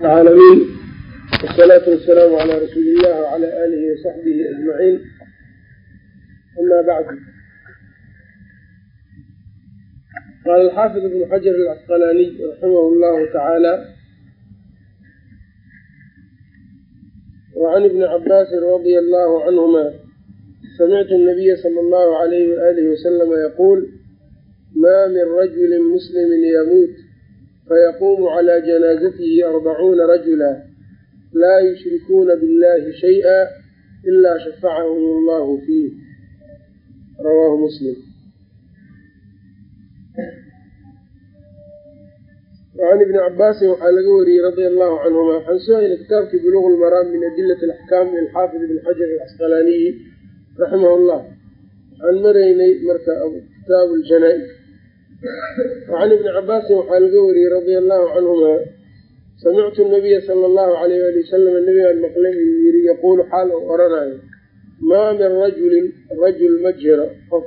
caalamiin wsalaatu wasalaamu calaa rasuuli illah wcala aalihi wasaxbihi ajmaciin amaa bacdu qaala alxaafid ibnu xajar alcasqalaaniy raximah llahu tacaala wacan ibni cabaasin radia allahu canhuma samictu nabiya sala allahu alayhi waalihi wasalama yaquul ma min rajulin muslimi yamuut fayaquumu calaa janaazatihi arbacuuna rajula laa yushrikuuna billahi shay-a ilaa shafacahum allahu fiih rawaahu muslim an ibni cabaasin waxaa laga wariyey radia allahu canhuma waxaan su'ayna kitaabkii buluq lmaraam min adilati alaxkaam lilxaafid ibn xajar alcasqalaaniyi raximah llah waxaan maraynay marka kitaab janaa-is wacan ibni cabaasin waxaa laga wariyey radia allahu canhuma samictu nabiya sala allahu alayh ali wasalam nabigaan maqlay uu yiri yaquulu xaal uu oranayo maa min rajulin rajul ma jiro qof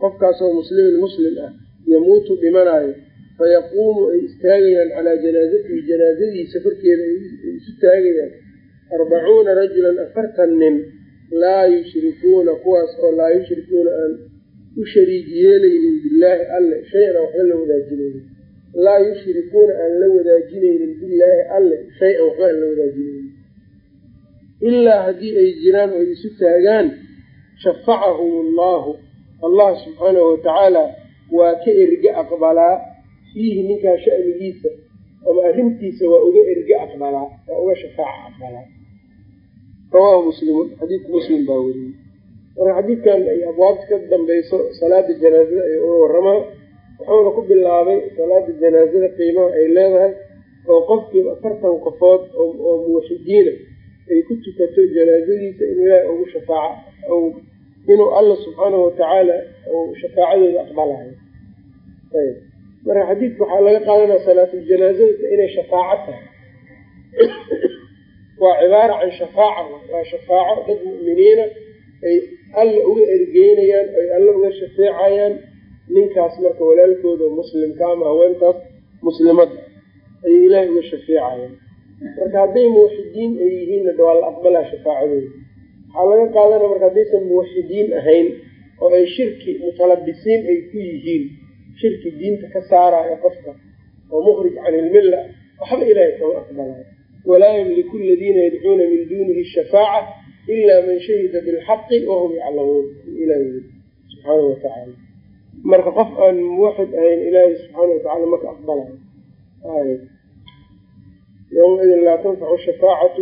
qofkaasoo muslimin muslim ah yamuutu dhimanaayo fayaquumu ay istaagayaan calaa janaazatihi janaazadiisa korkeeda ay isu taagayaan arbacuuna rajulan afartan nin laa yushrikuuna kuwaas oo laa yushrikuuna u shariig yeelaynin alle shay-an waxba la wadaajinaynin. Laa yushrikuuna aan la wadaajinaynin billaahi alle shay-an waxba aan la wadaajinaynin. Ilaa haddii ay jiraan oo ay isu taagaan shafacahum allahu allah subxaanahu watacaala waa ka erge aqbalaa. Fiihi ninkaa sha'nigiisa ama arrintiisa waa uga erge aqbalaa waa uga shafaaca aqbalaa. Rawaahu muslimun xadiidka muslim baa weriyey marka xadiidkan ay abwaabta ka dambayso salaada janaazada ay uga waramaa wuxuuna ku bilaabay salaada janaazada qiimaha ay leedahay oo qofkiiba afartan qofood oo muwaxidiina ay ku tukato janaazadiisa in ilaahi ugu shafaaca inuu alla subxaanahu watacaala uu shafaacadooda aqbalayo. Ayb. Marka xadiidka waxaa laga qaadanaya salaatuljanaazadka inay shafaaco tahay. Waa cibaara can shafaaca waa shafaaco dad mu'miniina ay alla uga ergeynayaan ay alla uga shafeecayaan ninkaas marka walaalkooda muslimka ama haweentaas muslimadda ayay ilaahay uga shafeecayaan. Marka hadday muwaxidiin ay yihiinna waa la aqbalaa shafaacadooda. Waxaa laga qaadanaya marka haddaysan muwaxidiin ahayn oo ay shirki mutalabisiin ay ku yihiin shirki diinta ka saaraya qofka oo mukhrij can ilmilla waxba ilaahay kama aqbalayo walaa yamliku aladiina yadcuuna min duunihi shafaaca ila man shahida bilxaqi wahum yaclamuun ilaah subxaana watacaala marka qof aan muwaxid ahayn ilaahay subxaana watacala maka aqbalayo yawmaidin laa tanfacu shafaacatu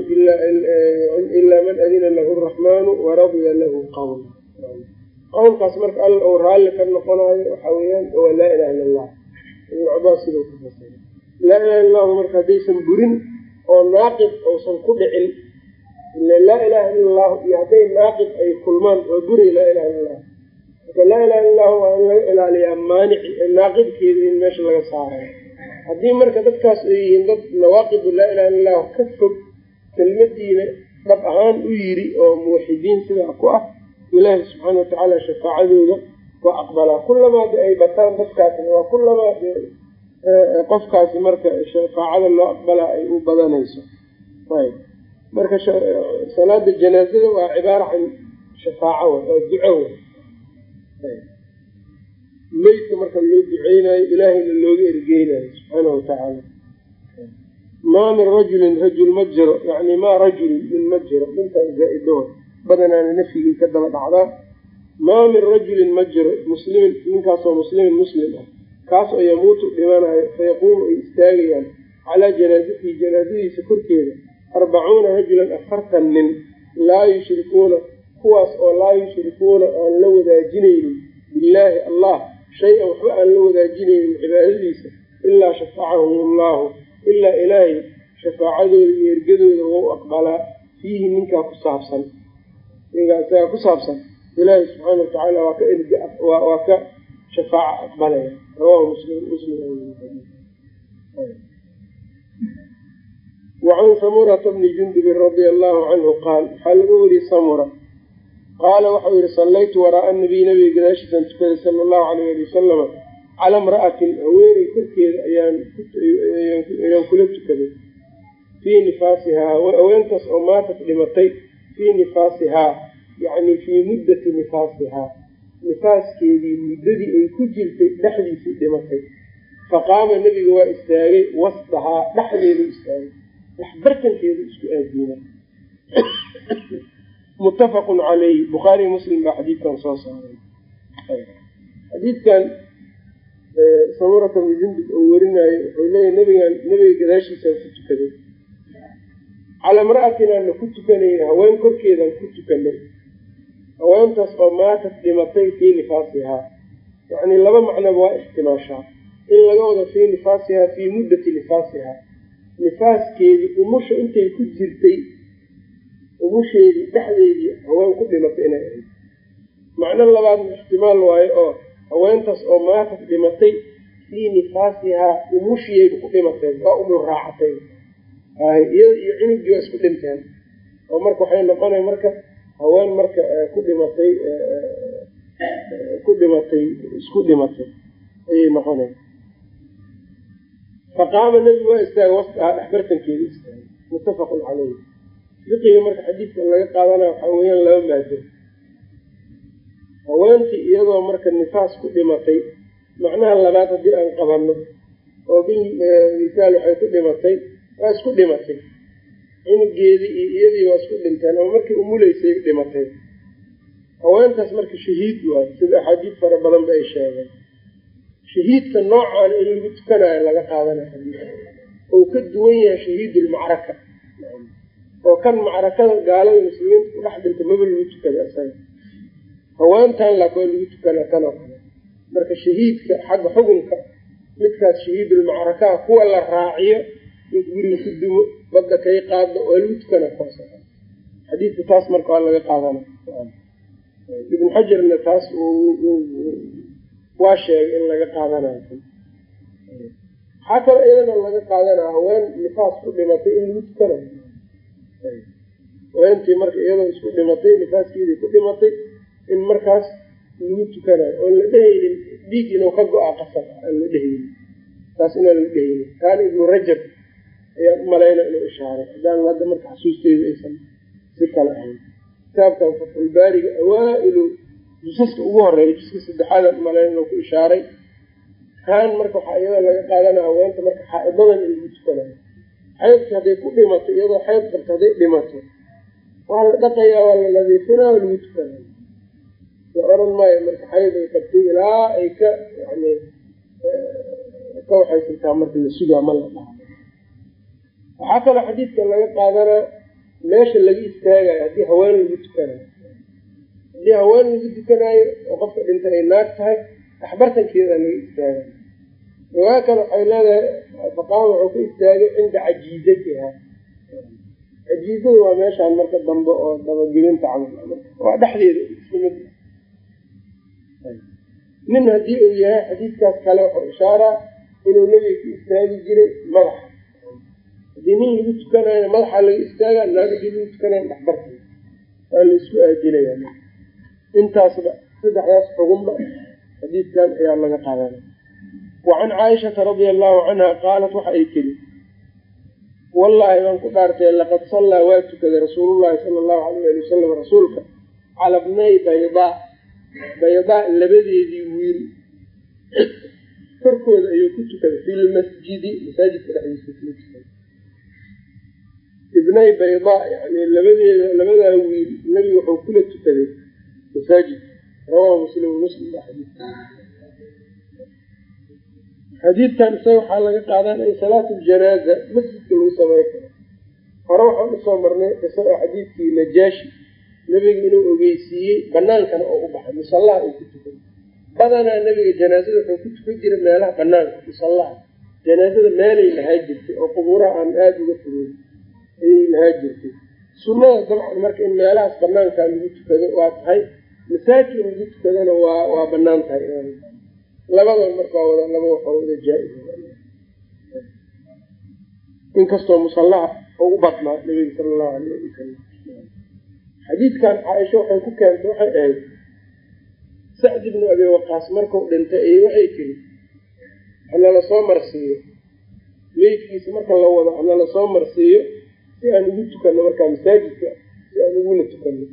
ilaa man adina lahu raxmaanu waradiya lahu qawla qowlkaas marka alla uu raalli ka noqonayo waxa weeyaan waa laa ilaha illa allah ibnu cabaas sidau ku fasiray laa ilaha illa allahu marka haddaysan burin oo naaqid uusan ku dhicin ila laa ilaha illa allahu iyo hadday naaqid ay kulmaan waa buray laa ilaha illa allah marka laa ilaha illa allahu waa in laga ilaaliyaa maanici naaqidkeeda in meesha laga saarayo haddii marka dadkaas ay yihiin dad nawaaqidu laa ilaha illa allahu ka fog kelmadiina dhab ahaan u yiri oo muwaxidiin sidaa ku ah ilaahi subxaana watacaala shafaacadooda waa aqbalaa. Kullamaa de ay bataan dadkaasna waa kullamaa de qofkaasi marka shafaacada loo aqbalaa ay u badanayso. Ayb marka salaada janaazada waa cibaara can shafaaco wa waa duco wa meydka marka loo duceynayo ilaahayna looga ergeynayo subxaana watacaala maa min rajulin rajul ma jiro yani maa rajulin min ma jiro intaa zaa-idoa badanaana nafyigii ka daba dhacdaa maa min rajulin ma jiro muslimin ninkaasoo muslimin muslim ah. Kaas oo yamuutu dhimanayo fayaquumu ay istaagayaan calaa janaazatihi janaazadiisa korkeeda arbacuuna rajulan afartan nin laa yushrikuuna kuwaas oo laa yushrikuuna aan la wadaajinaynin billaahi allah shay-an waxba aan la wadaajinaynin cibaadadiisa ilaa shafacahum allahu ilaa ilaahay shafaacadooda iyo ergadooda wau aqbalaa. Fiihi ninkaa ku saabsan ninkaa ku saabsan ilaahay subxaana watacaala waa ka erg waa ka shafaaca aqbalaya. Rawahu muslim muslim wacan samurata bni jundubin radia allahu canhu qaal waxaa laga wariyey samura qaala waxau yihi sallaytu waraaa nabiy nabiga gadaashiisaan tukaday sala allahu alayh ali wasalama cala imra'atin haweeney korkeeda ayaan kula tukaday fii nifaasihaa haweentaas oo maatat dhimatay fii nifaasihaa yacni fii muddati nifaasihaa nifaaskeedii muddadii ay ku jirtay dhexdiisii dhimatay faqaama nebiga waa istaagay wasdahaa dhexdeedu istaagay dhexbartankeedu isku aadiina muttafaqun caleyh bukhaariy muslim baa xadiidkan soo saaray. Xadiidkan samurata bni jundub oo werinaayo wuxuu leeyahy nabigan nebiga gadaashiisaan ku tukaday. Calaa imra'atinaana ku tukanayn haween korkeedaan ku tukanay. Haweentaas oo maatat dhimatay fii nifaasihaa yacni laba macnoba waa ixtimaashaa in laga wado fii nifaasihaa fii muddati nifaasihaa nifaaskeedii umusha intay ku jirtay umusheedii dhexdeedii haween ku dhimatay inay ahayd. Macno labaadna ixtimaal waayo oo haweentaas oo maatat dhimatay fii nifaasihaa umushiyayba ku dhimateen waa umul raacatay iyada iyo cunugii waa isku dhinteen. Oo marka waxay noqonay marka haween marka ku dhimatay ku dhimatay isku dhimatay ayay noqonay faqaama nebigu waa istaagay wasdahaa dhexbartankeeda istaagay muttafaqun caleyh fiqiga marka xadiidka laga qaadanaya waxaa weeyaan laba maado haweentii iyadoo marka nifaas ku dhimatay macnaha labaad haddii aan qabanno oo bil misaal waxay ku dhimatay waa isku dhimatay cunugeedii iyo iyadii waa isku dhinteen oo markii umuleysay dhimatay haweentaas marka shahiid waayo sida axaadiid fara badan ba ay sheegeen shahiidka noocaana in lagu tukanayo laga xadiidka ou ka duwan yahay shahiidulmacraka oo kan macrakada gaalada muslimiinta ku dhex dhinta maba lagu tukada isaga. Haweentan laakin waa lagu tukanaa tan oo kale. Marka shahiidka xagga xukunka midkaas shahiidulmacrakaha kuwa la raaciyo in guriga ku dumo badda kay qaado waa lagu tukanaa kaas xadiidka taas marka waa laga qaadana ibnu xajarna taas waa sheegay in laga qaadanayo waxaa kaloo iyadana laga qaadanaya haween nifaas ku dhimatay in lagu tukanayo. Haweentii marka iyadoo isku dhimatay nifaaskeedii ku dhimatay in markaas lagu tukanayo oon la dhehaynin dhiig inuu ka go-a qasab aan la dhehaynin taas inaan la dhehaynin kaana ibnu rajab ayaan malayna inuu ishaaray. Haddaan hadda marka xasuusteedu aysan si kale ahayn. Kitaabkan fatxulbaariga awaa-ilu jusaska ugu horreeya juska saddexaadaan umalayna inuu ku ishaaray kaan marka waxaa iyada laga qaadanaya haweenta marka xaa-idadan in lagu tukanayo xeydka hadday ku dhimato iyadoo xeyd qabto hadday dhimato waa la dhaqayaa waa la nadiifinaa waa lagu tukanaya. La oran maayo marka xayd ay qabtay ilaa ay ka yani ka waxaysantaa marka la sugaa ma la dhaha waxaa kaloo xadiidka laga qaadanaa meesha laga istaagayo haddii haween lagu tukanayo haddii haween lagu tukanaayo oo qofka dhintay ay naag tahay axbartankeeda laga istaagayo riwaayo kale waxay leedahay faqaama wuxuu ka istaagay cinda cajiizatiha cajiizada waa meeshaan marka dambe oo dabagelinta camal waa dhexdeeda ismid nin haddii uu yahay xadiidkaas kale wuxuu ishaaraa inuu nebiga ka istaagi jiray madaxa haddii nin lagu tukanayo madaxa laga istaaga naag haddii lagu tukanayo dhexbarta waa la isku aadinaya intaasba saddexdaas xugunba xadiidkan ayaa laga qaadanaya wacan caaishata radia allahu canha qaalat waxa ay tiri wallaahi baan ku dhaartay laqad sallaa waa tukaday rasuulullahi sala allahu alayh ali wasalam rasuulka cala bnay baydaa baydaa labadeedii wiil. Korkooda ayuu ku tukaday fi lmasjidi masaajidka dhexdiisa ibnay baydaa yani labadeeda labadaa wiil nebigu wuxuu kula tukaday masaajidka rawahu muslim muslim baa xadiidka xadiidkan isaga waxaa laga qaadanaya salaat ljanaaza masjidka lagu samey karo hore waxaan u soo marnay qiso oo xadiidkii najaashi nebiga inuu ogeysiiyey banaankana oo u baxay musallaha uu ku tukay badanaa nebiga janaazada wuxuu ku tukan jiray meelaha banaanka musallaha janaazada meelay lahaa jirtay oo qubuuraha aan aada uga fogeyn ayay lahaa jirtay sunnada dabcan marka in meelahaas banaankaa lagu tukado waa tahay masaajid lagu tukadana waa waa bannaan tahay. Labadan marka wada laba waxaa wada jaa-is inkastoo musallaha oo u badnaa nabiga sala allahu alayh ali wasalam xadiidkan caaisha waxay ku keentay waxay ahayd sacd ibnu abi waqaas markuu dhintay ay waxay tiri hanala soo marsiiyo. Meydkiisa marka la wado hanala soo marsiiyo si aan ugu tukano markaa masaajidka si aan ugula tukano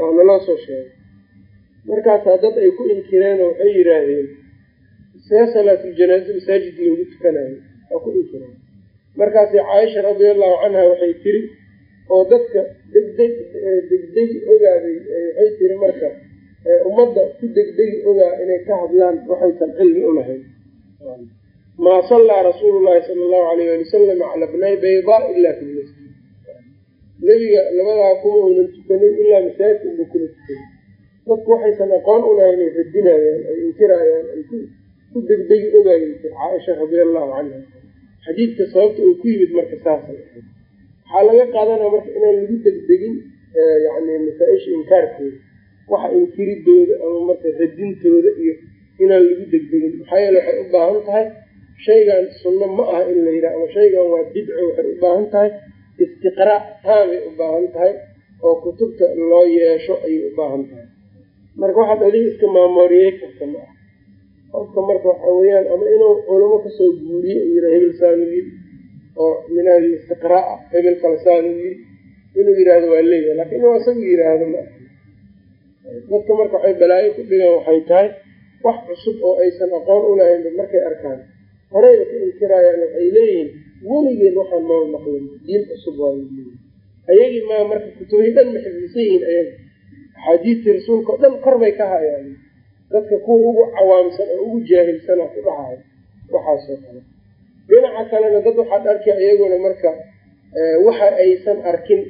oo naloo soo sheegay. Markaasaa dad ay ku inkireen oo waxay yidhaahdeen see salaatuljanaaza masaajid loogu tukanayo waa ku inkireen. Markaasi caaisha radiallahu canha waxay tiri oo dadka degdeg degdegi ogaaday waxay tiri marka ummadda ku degdegi ogaa inay ka hadlaan waxaysan cilmi u lahayn maa sallaa rasuulu llahi sala allahu alayh ali wasalam cala bnay baydaa ila fi lmasjid nebiga labadaa kuma uunan tukanin ilaa masaajidka uba kula tukanin dadku waxaysan aqoon u lahayn ay radinayaan ay inkiraayaan ay ku degdegi ogaayay tir caaisha radia allahu canha xadiidka sababta uu ku yimid marka saasay waxaa laga qaadanaya marka inaan lagu degdegin yani masaa-isha inkaarkooda waxa inkiridooda ama marka radintooda iyo inaan lagu degdegin. Maxaa yeele waxay u baahan tahay shaygan sunno ma aha in la yidhaha ama shaygan waa bidco waxay u baahan tahay istiqraac taamay u baahan tahay oo kutubta loo yeesho ayay u baahan tahay. Marka waxaad adiga iska maamooriyey karta ma ah qofka marka waxa weeyaan ama inuu culamo ka soo guuriye yira hebel saanu yiri oo min ahli istiqraa ah hebel kale saanu yiri inuu yihahdo waa leeyahay laakiin inuu isagu yiraahdo ma dadka marka waxay balaayo ku dhigaan waxay tahay wax cusub oo aysan aqoon u lahaynba markay arkaan. Horeyba ka inkiraayaan waxay leeyihiin weligeen waxaan maa maqlin diin cusub waa leeyihiin ayagii maa marka kutubihii dhan ma xifdisan yihiin ayaga axaadiistii rasuulka o dhan kor bay ka hayaan. Dadka kuwa ugu cawaamsan oo ugu jaahilsana ku dhahayo waxaasoo kale. Dhinaca kalena dad waxaad arkay iyaguna marka waxa aysan arkin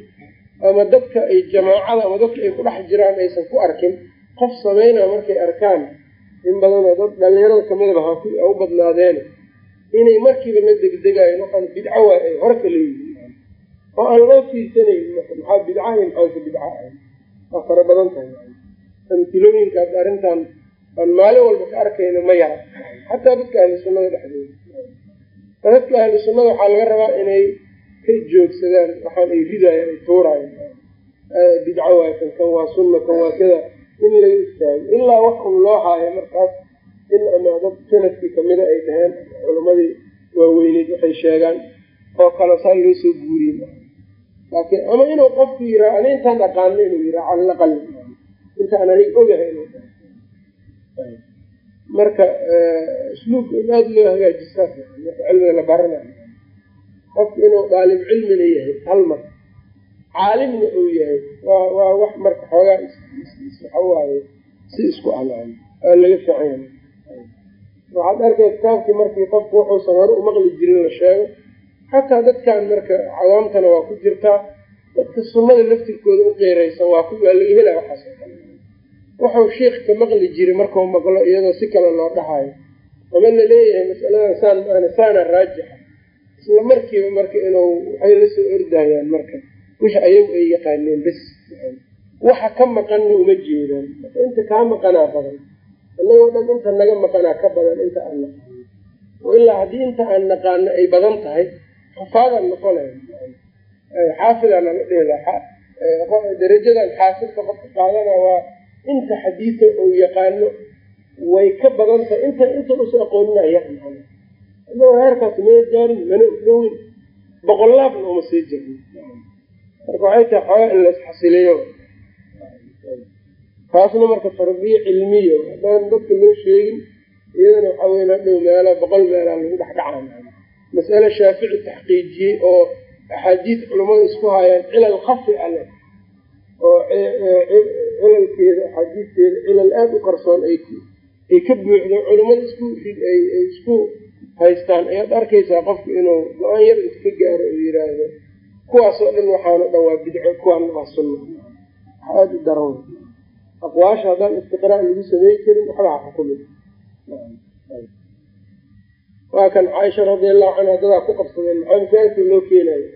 ama dadka ay jamaacada ama dadka ay ku dhex jiraan aysan ku arkin qof sameynaa markay arkaan in badanoo dad dhalinyarada kamidaba ha u badnaadeen inay markiiba la degdegayen waxaan bidco waay ay hore ka leeyihiin oo aan loo fiirsanayn maxaa bidcaha maxaanka bidca ahay? Waa fara badan tahay. Amtilooyinkaas arrintan aan maalin walba ka arkayno ma yara xataa dadka ahli sunnada dhexdooda dadka ahli sunnada waxaa laga rabaa inay ka joogsadaan waxaan ay ridaayaan ay tuuraayan bidco waay kan kan waa sunna kan waa kada in laga istaago. Ilaa wax un loo haayo markaas in ama dad sannadkii kamida ay dhaheen culammadii waaweyneyd waxay sheegaan oo kale saa loo soo guuriye laakiin ama inuu qofku yiraa ani intaan aqaano inuu yiraa calalaqal intaan anig ogahay marka usluubka in aada loo hagaajisaa cilmiga la baranayo qofku inuu daalib cilmina yahay hal mar caalimna uu yahay waa waa wax marka xoogaa waxawaaye si isku alaan aa laga fiican waxaad arkay kitaabkii markii qofku wuxuusan hore umaqli jirin la sheego xataa dadkan marka cawaamtana waa ku jirtaa dadka sunnada laftirkooda u qeyraysan waa ku waa laga helaa waxaas oo kale. Wuxuu sheikh ka maqli jiray markau maqlo iyadoo si kale loo dhahayo ama la leeyahay masaladan saan maana saana raajixa isla markiiba marka inuu waxay la soo ordayaan marka wixi ayagu ay yaqaaneen bes. Waxa ka maqanna uma jeedaan. Inta kaa maqanaa badan annagoo dhan inta naga maqanaa ka badan inta aan naqaano ilaa haddii inta aan naqaano ay badan tahay xufaadaan noqonay xaafidaan nala dhehla darajadan xaafidka qofka qaadana waa inta xadiida uu yaqaano way ka badan tahay. Inta inta usa aqooninaaya anagoo heerkaas mana gaarin mana udhowin boqolaabna uma sii jirin. Marka waxay tahay xoogaa in laisxasiliyo taasna marka tarbiya cilmiya haddaan dadka loo sheegin iyadana waxaa weyn hadhow meela boqol meelaa lagu dhex dhacaa mas'ale shaafici taxqiijiyey oo axaadiis culammada isku haayaan cilal khafi a leh oo cilalkeeda axaadiisteeda cilal aada u qarsoon ay ka buuxdo culammada isku ay isku haystaan. Ayaad arkaysaa qofku inuu go'aan yar iska gaaro oo yiraahdo kuwaasoo dhan waxaano dhan waa bidco kuwaana waa sunna. Aada u daran aqwaasha haddaan istiqraa lagu samey karin waxba ha xukumi waa kan caaisha radiallahu canha dadaa ku qabsadeen maxaa masaajidka loo keenayo.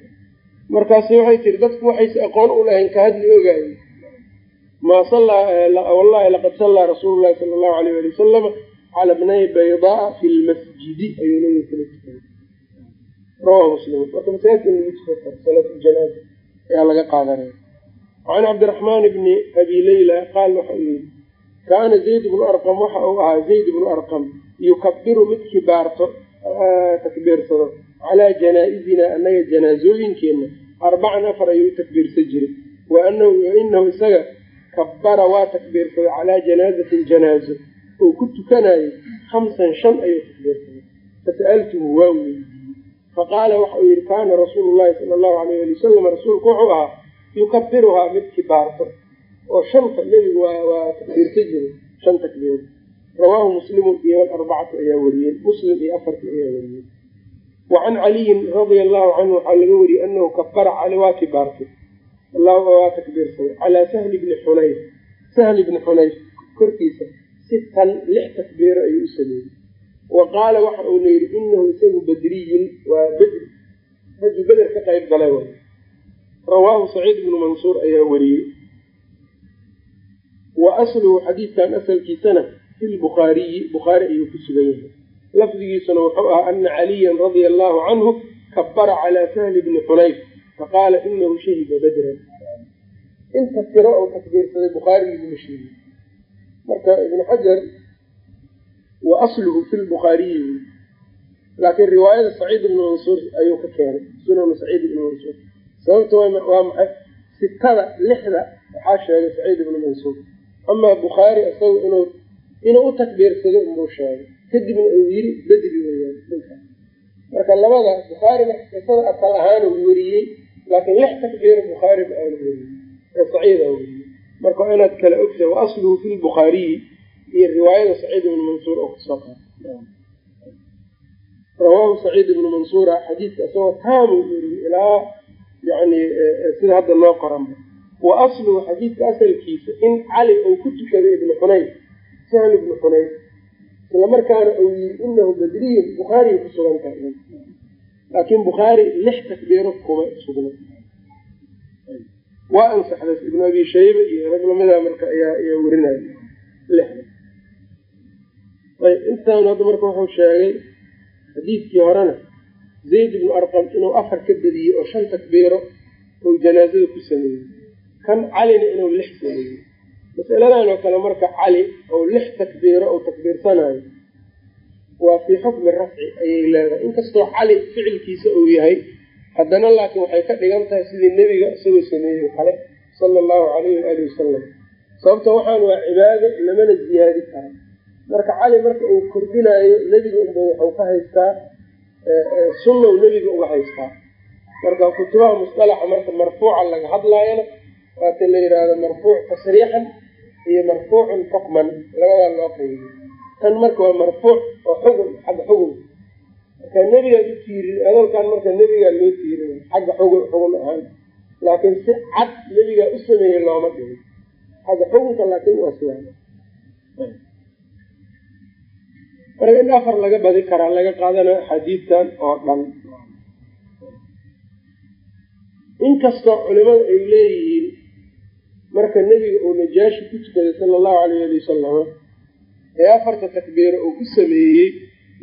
Markaasi waxay tiri dadku waxayse aqoon u lahayn ka hadli ogaaye maa wallahi laqad sallaa rasuulu llahi sala allahu alayh ali wasalama cala bnay baydaa fi lmasjidi ayuu nabiga kala tukay. Rawahu muslim. Marka masaajidka lagu tukan karo salaat ljanaaza ayaa laga qaadanaya can cabdiraxmaan bni abi leyla qaal waxa uu yihi kaana zayd bnu arqam waxa uu ahaa zayd bnu arqam yukabiru mid kibaarto takbiirsado calaa janaa-izinaa annaga janaasooyinkeenna arbacan afar ayuu takbiirsan jiray wa anahu inahu isaga kabbara waa takbiirsaday calaa janaazatin janaazo oo ku tukanayay hamsan shan ayuu takbiirsaday fasa'altuhu waa weydiiyey faqaala waxa uu yihi kaana rasuulu llahi sala allahu alayh ali wasalam rasuulku wuxuu ahaa yukabiruhaa mid kibaarto oo shanta nebigu waa takbiirsa jiray shan takbiir rawaahu muslimun iyo arbacatu ayaa wariyey muslim iyo afarti ayaa wariyey wa can caliyin radia allahu canhu waxaa laga wariyey anahu kabara waa kibaartay waa takbiirsaday calaa sahli bni xunayf sahli bni xunayf korkiisa sitan lix takbiiro ayuu u sameeyey wa qaala waxa uuna yidhi inahu isagu badriyun waa bedri ragii beder ka qayb galay rawaahu saciid bnu mansuur ayaa wariyey. Wa asluhu xadiidkan asalkiisana fi lbukhaariyi bukhaari ayuu ku sugan yahay. Lafdigiisuna wuxuu ahaa ana caliyan radia allahu canhu kabara calaa sahli bni xunayf faqaala inahu shahida badran. Inta tiro ou takbiirsaday bukhaarigiguma sheegi marka ibnu xajar wa asluhu fi lbukhaariyi laakiin riwaayada saciid ibnu mansuur ayuu ka keenay sunanu saciid ibnu mansuur sababta waa maxay? Sitada lixda waxaa sheegay saciid ibnu mansuur. Amaa bukhaari isaga inuu inuu u takbiirsado unbuu sheegay. Kadibna uu yiri bedri weyaan marka labada bukhaari marka qisada asal ahaanu weriyey laakiin lix takbiira bukhaari ma aanu weriyey ee saciida weriyey marka waa inaad kala ogtahay wa asluhu fi lbukhaariyi iyo riwaayada saciid ibnu mansuur oo ka soo qaata rawaahu saciid ibnu mansuura xadiidka isagoo taamuu weriyey ilaa yani sida hadda noo qoranba wa asluhu xadiidka asalkiisa in cali uu ku tukaday ibnu xunayf sahl ibnu xunayf isla markaana uu yiri inahu badriyun bukhaariya ku sugan tahay. Laakiin bukhaari lix takbiiro kuma sugna. Waa ansaxday ibnu abi shayba iyo rag lamida marka ayaa ayaa werinaya lixda ayb intaan hadda marka wuxuu sheegay xadiidkii horena zayd ibnu arqam inuu afar ka bediyey oo shan takbiiro ou janaazada ku sameeyey. Kan calina inuu lix sameeyey. Masaladan oo kale marka cali oo lix takbiiro ou takbiirsanayo waa fii xukmi rafci ayay leedahay. Inkastoo cali ficilkiisa uu yahay haddana laakiin waxay ka dhigan tahay sidii nebiga isagoo sameeyey kale sala allahu calayhi waali wasalam sababta waxaan waa cibaado lamana ziyaadi karo. Marka cali marka uu kordhinaayo nebiga unba waxuu ka haystaa sunnaw nebiga uga haystaa. Marka kutubaha musalaxa marka marfuuca laga hadlaayana waata la yidhaahdo marfuuc tasriixan iyo marfuucun xukman labadaa loo qeybiy tan marka waa marfuuc oo xugun xagga xugun. Marka nebigaad u tiirin adalkan marka nebigaa loo tiirin xagga xugun xugun ahaan. Laakiin si cad nebigaa u sameeyey looma dhigin xagga xugunka laakiin waa sidaa marka in afar laga badi karaa laga qaadana xadiidkan oo dhan. Inkastoo culimada ay leeyihiin marka nebiga uu najaashi ku tukaday sala allahu alayh ali wasalama ee afarta takbiiro uu ku sameeyey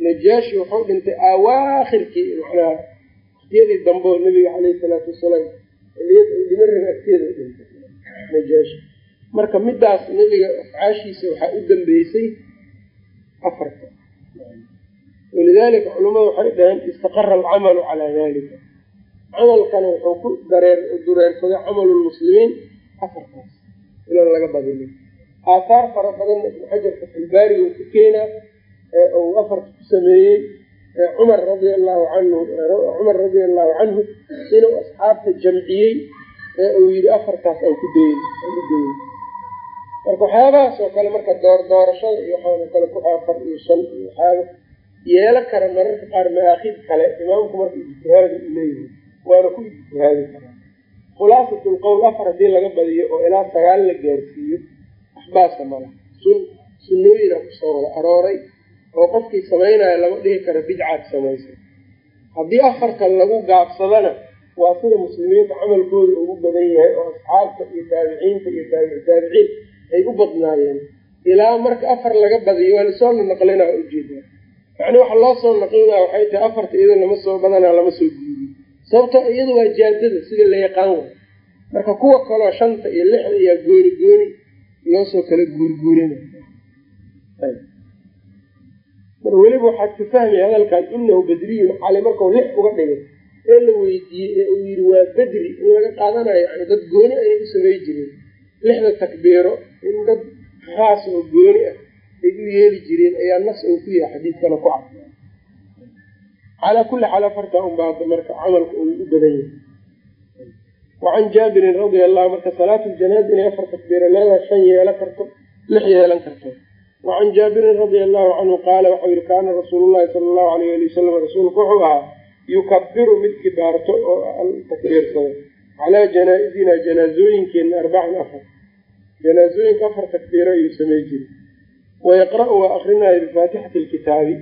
najaashi wuxuu dhintay awaakhirkii macnaha waktiyadii dambeo nebiga caleyhi salaatu wasalaam xiliyada uu dhima raba agteeda dhintay najaashi. Marka midaas nebiga afcaashiisa waxaa u dambeysay afarta walidaalika culamadu waxay dhaheen istaqara alcamalu calaa dalika camalkana wuxuu ku dureersaday camalu lmuslimiin afartaas ilan laga badinin aathaar fara badanna ibnu xajar faxilbaari uu ku keenaa ee uu afarta ku sameeyey cumar radia allahu canhu cumar radia allahu canhu inuu asxaabta jamciyey ee uu yidhi afartaas aan ku dayn aan ku dayn marka waxyaabahaas oo kale marka door doorashada iyo waxaana kale ku afar iyo shan iyo waxyaaba yeelo kara mararka qaar maaakid kale imaamku marka ijtihaadi u leeyahay waana ku ijtihaadi karaa. Khulaasat lqowl afar haddii laga badiyo oo ilaa sagaal la gaarsiiyo waxbaasa mala sun sunnooyina ku soo wada arooray oo qofkii samaynaya lama dhihi karo bidcaad samaysay haddii afartan lagu gaabsadana waa sida muslimiinta camalkooda ugu badan yahay oo asxaabta iyo taabiciinta iyo taabici taabiciin ay u badnaayeen. Ilaa marka afar laga badiyo waa la soo naqlinaa ujeeda yacni waxa loo soo naqlinaa waxay tahay afarta iyado lama soo badanaa lama soo guuriyo sababto iyadu waa jaadada sida la yaqaan way marka kuwa kaloo shanta iyo lixda ayaa gooni gooni loo soo kala guurguurina. Mar weliba waxaad ka fahmaya hadalkan inahu badriyun cali markau lix uga dhigay ee la weydiiyey ee uu yidhi waa bedri in laga qaadanayo yani dad gooni ayay u samey jireen lixda takbiiro in dad khaas oo gooni ah ay yeeli jireen ayaa nas oo ku yahay xadiidkana ku cad. Calaa kulli xaal afarta unbaada marka camalka uu u badan yahay. Wacan jaabirin radia allahu marka salaatu ljanaaz inay afar takbiiro leedahay shan yeelan karto lix yeelan karto. Wacan jaabirin radia allahu canhu qaala waxau yihi kaana rasuulu llahi sala allahu alayh ali wasalam rasuulku wuxuu ahaa yukabiru mid kibaarto oo takbiirsado calaa janaa-izinaa janaazooyinkeenna arbacan afar janaazooyinka afar takbiiro ayuu samey jiray wayaqra-u waa akrinaya bifaatixati lkitaabi.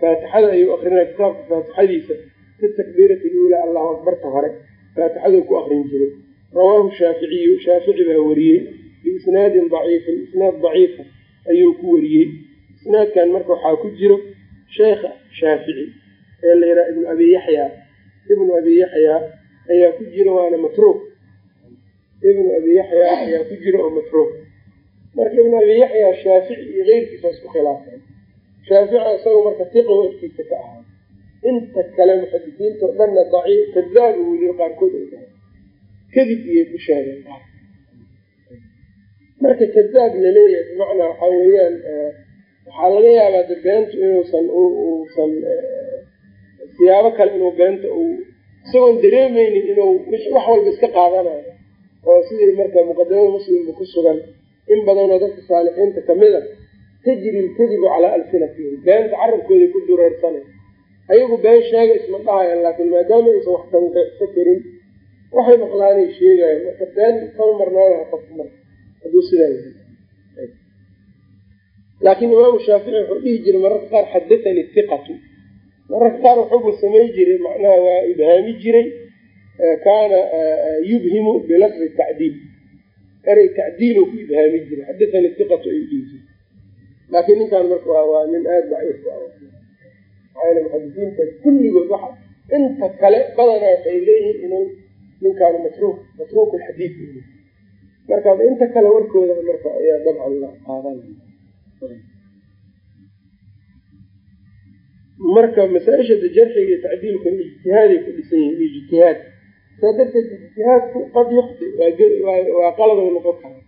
Faatixada ayuu akrinaya kitaabka faatixadiisa fi takbiirati luula allahu akbarta hore. Faatixaduu ku akrin jiray. Rawaahu shaaficiyu shaafici baa wariyey. Biisnaadin daciifin isnaad daciifa ayuu ku wariyey. Isnaadkan marka waxaa ku jiro sheekha shaafici ee la yidhaha ibnu abi yaxya ibnu abi yaxya ayaa ku jiro waana matruuk ibnu abi yaxya ayaa ku jiro oo matruuk marka ibnu abi yaxya shaafici iyo keyrkiisa isku khilaafeen shaafici isaga marka tiqa warkiisa ka ahaa. Inta kale muxadisiinta o dhanna daciif kadaab uu yiri qaarkood ay tahay. Kadib iyay ku sheegeen marka kadaab la leeyahay bimacnaa waxaa weeyaan waxaa laga yaabaa de beentu inuusan uusan siyaabo kale inuu beenta uu isagoon dareemeynin inuu wax walba iska qaadanayo oo sidii marka muqadamada muslimka ku sugan in badanoo dadka saalixiinta ka mid a tajri lkadibu calaa alsinatihim beenta carabkooday ku dureersanay ayagu been sheega isma dhahayaan laakiin maadaama aysan wax tanqeexsa karin waxay maqlaanay sheegayan marka been kama marnaanaha qofka marka hadduu sidaa yahay. Laakiin imaamu shaafici wuxuu dhihi jiray mararka qaar xadathani iqatu mararka qaar wuxuubu samay jiray macnaha waa ibhaami jiray kaana yubhimu bilafdi tacdiil erey tacdiil ku ibhaami jiray xadathani iqatu ayuu dhihi jiray laakiin ninkaan marka waa nin aada daciif maxaa muxadisiinta kulligood waxa inta kale badanaa waxay leeyihiin inuu ninkaanu matruuk matruuk lxadiid marka inta kale warkooda marka ayaa dabcan la qaadanaya marka masaa-ishada jarxiga iyo tacdiilku ijtihaaday ku dhisan yihiin ijtihaad saa darteed ijtihaadku qad yuqdi waa qalado noqon karaa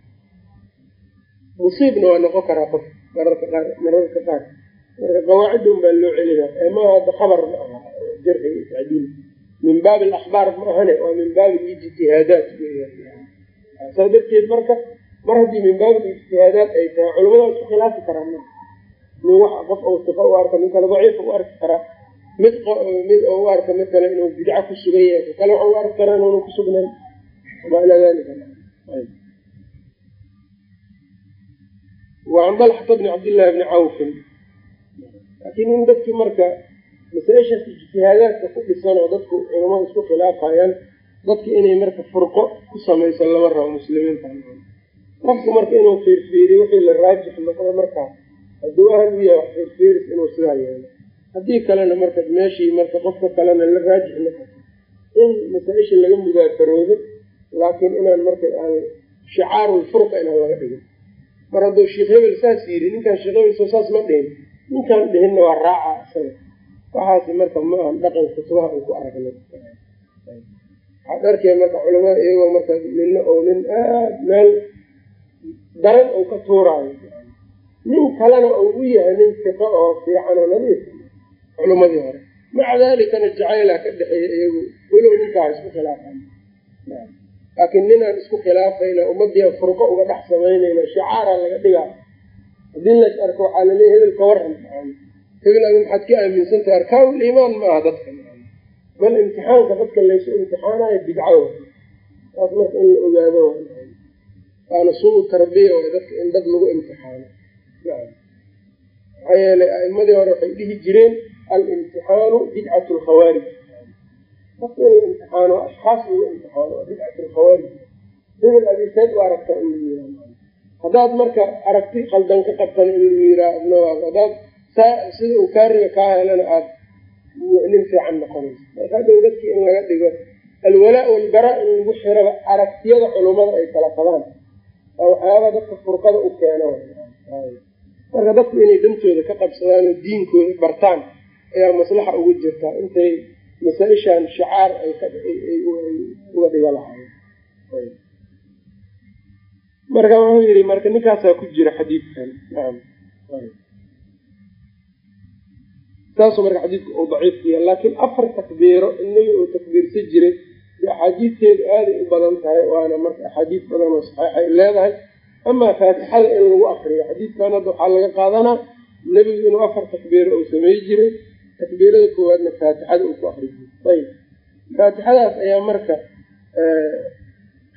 musiibna waa noqon karaa qof mararka qaar mararka qaar. Marka qawaacidda un baa loo celinaa ee maaha hadda khabar ma aha jarxiga iyo min baabi alakhbaar ma ahane waa min baabi ijtihaadaat saa darteed marka mar haddii min baabi ijtihaadaat ay tahay culamada isku khilaafi karaan nin wax qof ou siqo u arka nin kale daciifa u arki karaa mid mid u arka mid kale inuu bidca ku sugan yahay ka kale u arki karaa inuuna ku sugnayn ama ilaa dalika waan dalxata bni cabdillahi bni cawfin laakiin in dadkii marka masaa-ishaas ijtihaadaadka ku dhisan oo dadku culamada isku khilaafayaan dadka inay marka furqo ku samayso lama rabo muslimiinta. Qofku marka inuu fiirfiiriyo wixii la raajix noqdo markaa hadduu ahal u yahay wax fiirfiiris inuu sidaa yeelo haddii kalena marka meeshii marka qofka kalena la raajix noqoto in masaa-isha laga mudaakaroodo laakiin inaan marka aan shicaarul furqa inaan laga dhigin. Mar hadduu sheekh hebel saas yiri ninkaan sheekh hebel saas ma dhihin. Ninkaan dhihinna waa raaca isaga waxaasi marka ma ahan dhaqan kutubaha aan ku aragnay waxaad arkaya marka culamada iyagoo marka nina oo nin aad meel daran uu ka tuuraayo. Nin kalena uu u yahay nin siqo oo fiican oo nadiif culimadii hore. Maca dalikana jacaylaa ka dhexeeya iyagu weliba ninkaa isku khilaafan laakiin ninaan isku khilaafayna ummadiia furqo uga dhex samaynayna shicaaraa laga dhigaa. Haddii las arko waxaa laleeya hebel ka waran hebel adi maxaad ka aaminsantahay arkaanul iimaan ma aha dadka. Bal imtixaanka dadka laysu imtixaanayo bidco taas marka in la ogaado waana suu tarbiya oo dadka in dad lagu imtixaano. Maxaa yeelay a'imadii hore waxay dhihi jireen alimtixaanu bidcat lkhawaarij dadka in la imtixaano ashkaas lagu imtixaano bidcat lkhawaarij hebel adiseed u aragta in lagu yiraa haddaad marka aragti qaldan ka qabtan in lagu yiraa hadaad saa sida uu kaariga kaa helana aada nin fiican noqonayso marka hadhow dadkii in laga dhigo alwalaa walbaraa in lagu xiraba aragtiyada culummada ay kala qabaan oo waxyaaba dadka furqada u keeno dadku inay dantooda ka qabsadaan oo diinkooda bartaan ayaa maslaxa ugu jirtaa intay masaa-ishan shicaar ay uga dhiga lahaayeen. Marka wuxuu yidhi marka ninkaasaa ku jira xadiidkan saasuu marka xadiidku uu daciif yahay laakiin afar takbiiro inaga uu takbiirsan jiray axaadiidteedu aaday u badan tahay waana marka axaadiid badan oo saxiixay leedahay. Amaa faatixada in lagu akriyo xadiidkan hadda waxaa laga qaadanaa nebigu inuu afar takbiiro uu samey jiray takbiirada koowaadna faatixada uu ku akri jiray ayib faatixadaas ayaa marka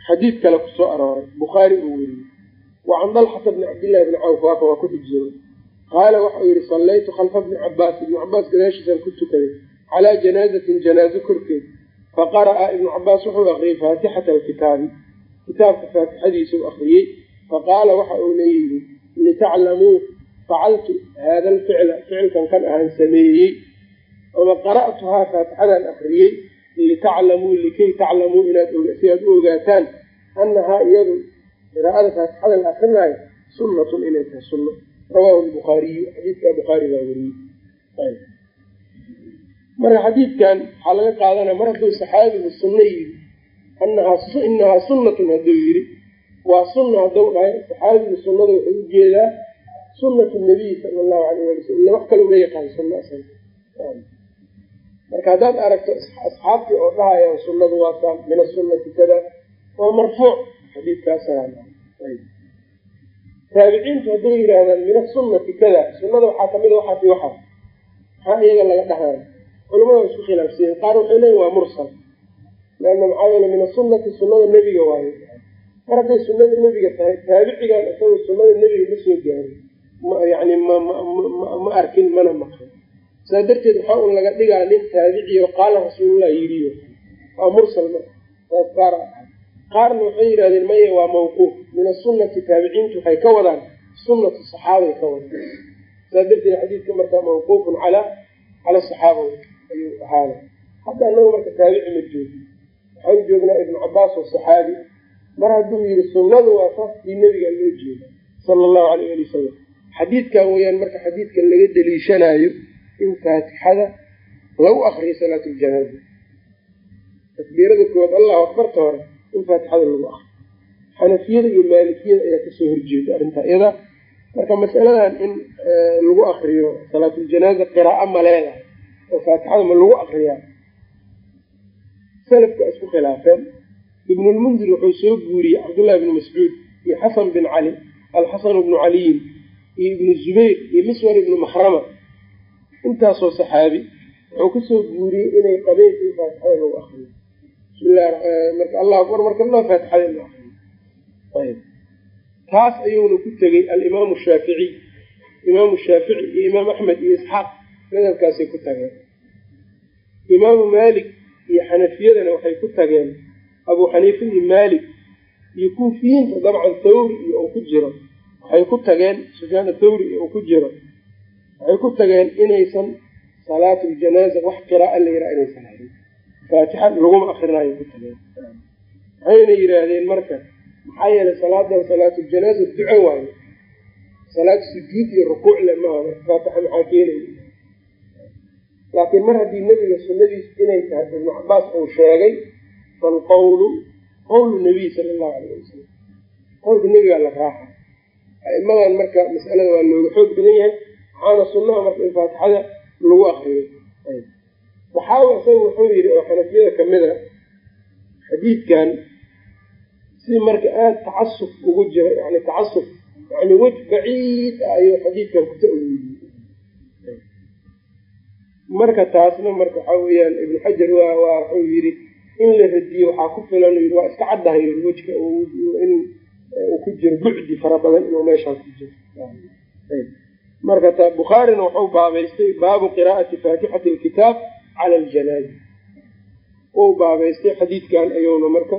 xadiid kale ku soo arooray. Bukhaari uu weriyey wa can dalxata bni cabdillahi bni cawf waaka waa ku xijiyey. Qaala waxau yihi sallaytu khalfa bni cabaas ibni cabaas gadaashiisaan ku tukaday. Calaa janaazatin janaazo korkeed. Faqara'a ibnu cabaas wuxuu akriyey faatixata alkitaabi kitaabka faatixadiisa u akriyey faqaala waxa uuna yidhi litaclamuu facaltu haada alficla ficilkan kan ahaan sameeyey ama qara'tuhaa faatixadaan akriyey litaclamuu likay taclamuu si aad u ogaataan annahaa iyadu qiraa'ada faatixada la akrinaayo sunnatun inay tahay sunno. Rawaahu lbukhaariyu xadiidkaa bukhaari baa weriyey marka xadiidkan waxaa laga qaadanaya mar hadduu saxaabigu sunno yidhi inahaa sunnatun hadduu yidhi waa sunna hadduu dhahay saxaabigu sunnada wuxuu u jeedaa sunnatu nabiy sala allahu alayh wali ila wax kale uma yaqaan sunna marka haddaad aragto asxaabtii oo dhahayaan sunnadu waa saa min asunnati kada waa marfuuc. Xadiidkaasaan taabiciintu hadday yidhaahdaan min asunnati kada sunnada waxaa kamida waxaas waxaas maxaa iyaga laga dhahaya culamada isku khilaafsiyen qaar waxay leeyiin waa mursal. Leanna maxaa yeele min asunnati sunnada nebiga waayo mar hadday sunnada nebiga tahay taabicigan isaga sunnada nebiga ma soo gaarin yani ma arkin mana maqan saa darteed waxaa un laga dhigaa nin taabiciyo qaala rasuulullah yiriyo waa mursal marka saas qaar. Qaarna waxay yidhahdeen maya waa mawquuf. Min asunnati taabiciintu waxay ka wadaan sunnatu saxaabay ka wadaan. Saa darteed xadiidka markaa mawquufun calaa cala saxaaba ayuu ahaana hadda anagu marka taabici ma joogi waxaan joognaa ibnu cabaas oo saxaabi. Mar hadduu yidhi sunnadu waa saskii nebiga loo jeeda sala allahu alayh ali wasalam xadiidkan weyaan marka xadiidka laga deliishanaayo in faatixada lagu akriyo salaat ljanaaza takbiirada koowaad allahu akbarta hore in faatixada lagu akriyo xanafiyada iyo maalikiyada ayaa ka soo horjeeda arrintaa. Iyada marka masaladan in lagu akriyo salaatuljanaaza qiraaa ma leedahay oo faatixada ma lagu akriyaa salafka isku khilaafeen. Ibnulmundir wuxuu soo guuriyey cabdullahi bni mascuud iyo xasan bin cali alxasan bnu caliyin iyo ibnu zubayr iyo miswar ibnu mahrama intaasoo saxaabi wuxuu ka soo guuriyey inay qabeen in faatixada lagu akriyo bismimarka allahu akbar marka loo faatixada in la akriyo ayb taas ayuuna ku tegey alimaamu shaaficiy imaamu shaafici iyo imaam axmed iyo isxaaq madhabkaasay ku tageen. Imaamu maalik iyo xanafiyadana waxay ku tageen abuu xaniifa iyo maalik iyo kuufiyiinta dabcan thawri iyo uu ku jiro. Waxay ku tageen sufyaan athawri iyo uu ku jiro waxay ku tageen inaysan salaatu ljanaaza wax qiraaa la yiraa inaysan harin faatixa laguma akrinaayo ku tageen. Waxayna yidhaahdeen marka maxaa yeelay salaadan salaatuljanaaza duco waayo salaad sujuud iyo rukuuc le maaha marka faatixa maxaa keenaya laakiin mar haddii nebiga sunnadiisu inay tahay ibnu cabaas uu sheegay falqawlu qawlu nabiy sala allahu alayh wasalam qowlka nebigaa la raaxa aimadan marka masalada waa looga xoog badan yahay waxaana sunnaha marka in faatixada lagu akriyo saxaaba isaga wuxuu yidhi oo xanafiyada ka mid a xadiidkan si marka aada tacasuf ugu jira yani tacasuf yani wej baciid ah ayuu xadiidkan ku ta'wiiliyey marka taasna marka waxaa weeyaan ibnu xajar waa wuxuu yidhi in la radiyo waxaa ku filan yii waa iska caddahay wejka in uu ku jiro bucdi fara badan inuu meeshaan ku jiro marka ta bukhaarina wuxuu baabaystay baabu qiraa'ati faatixati alkitaab cala aljanaaza uu baabaystay xadiidkan ayuuna marka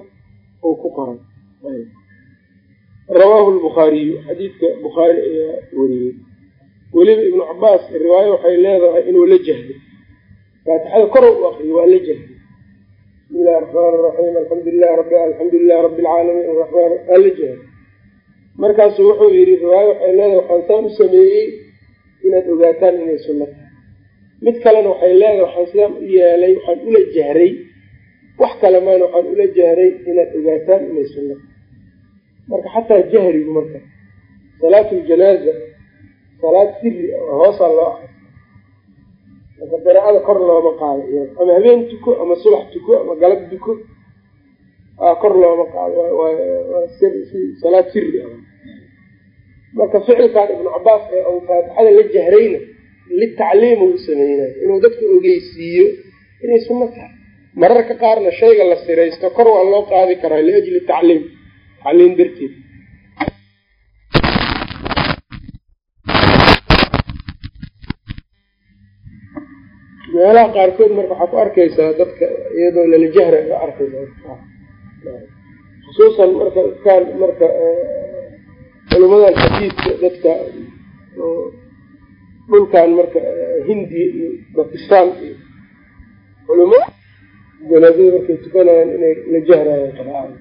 uu ku qoray. Rawaahu lbukhaariyu xadiidka bukhaari ayaa weriyey weliba ibnu cabaas riwaayo waxay leedahay inuu la jahday faatixada korow u akriyo waa la jahday bismi illahi raxmaan raxiim alxamdulilahi rabi alxamdulilahi rabi alcaalamiin araxmaan waa la jahday markaasu wuxuu yidhi riwaayo waxay leedahay waxaan saan u sameeyey inaad ogaataan inay sunno tahay. Mid kalena waxay leedahay waxaan sidaan u yeelay waxaan ula jahray wax kale maan waxaan ula jahray inaad ogaataan inay sunno tahay. Marka xataa jahrigu marka salaatu ljanaaza salaad siri hoosaa loo akri marka qiraacada kor looma qaado ama habeen tuko ama subax tuko ama galab duko kor looma qaado. Salaad siri ah marka ficilkan ibnu cabaas ee uu faatixada la jahrayna litacliim uu sameynay inuu dadka ogeysiiyo inay sunno tahay. Mararka qaarna shayga la siraysto kor waa loo qaadi karaa liajli tacliim tacliim darteed. Meelaha qaarkood marka waxaa ku arkaysaa dadka iyadoo lala jahra a arkaysaa. Khusuusan marka kaan marka culamadan xadiidka dadka dhulkan marka hindiya iyo bakistan iyo culamo janaazada markay tukanayaan inay la jahrayaan qiraa'ada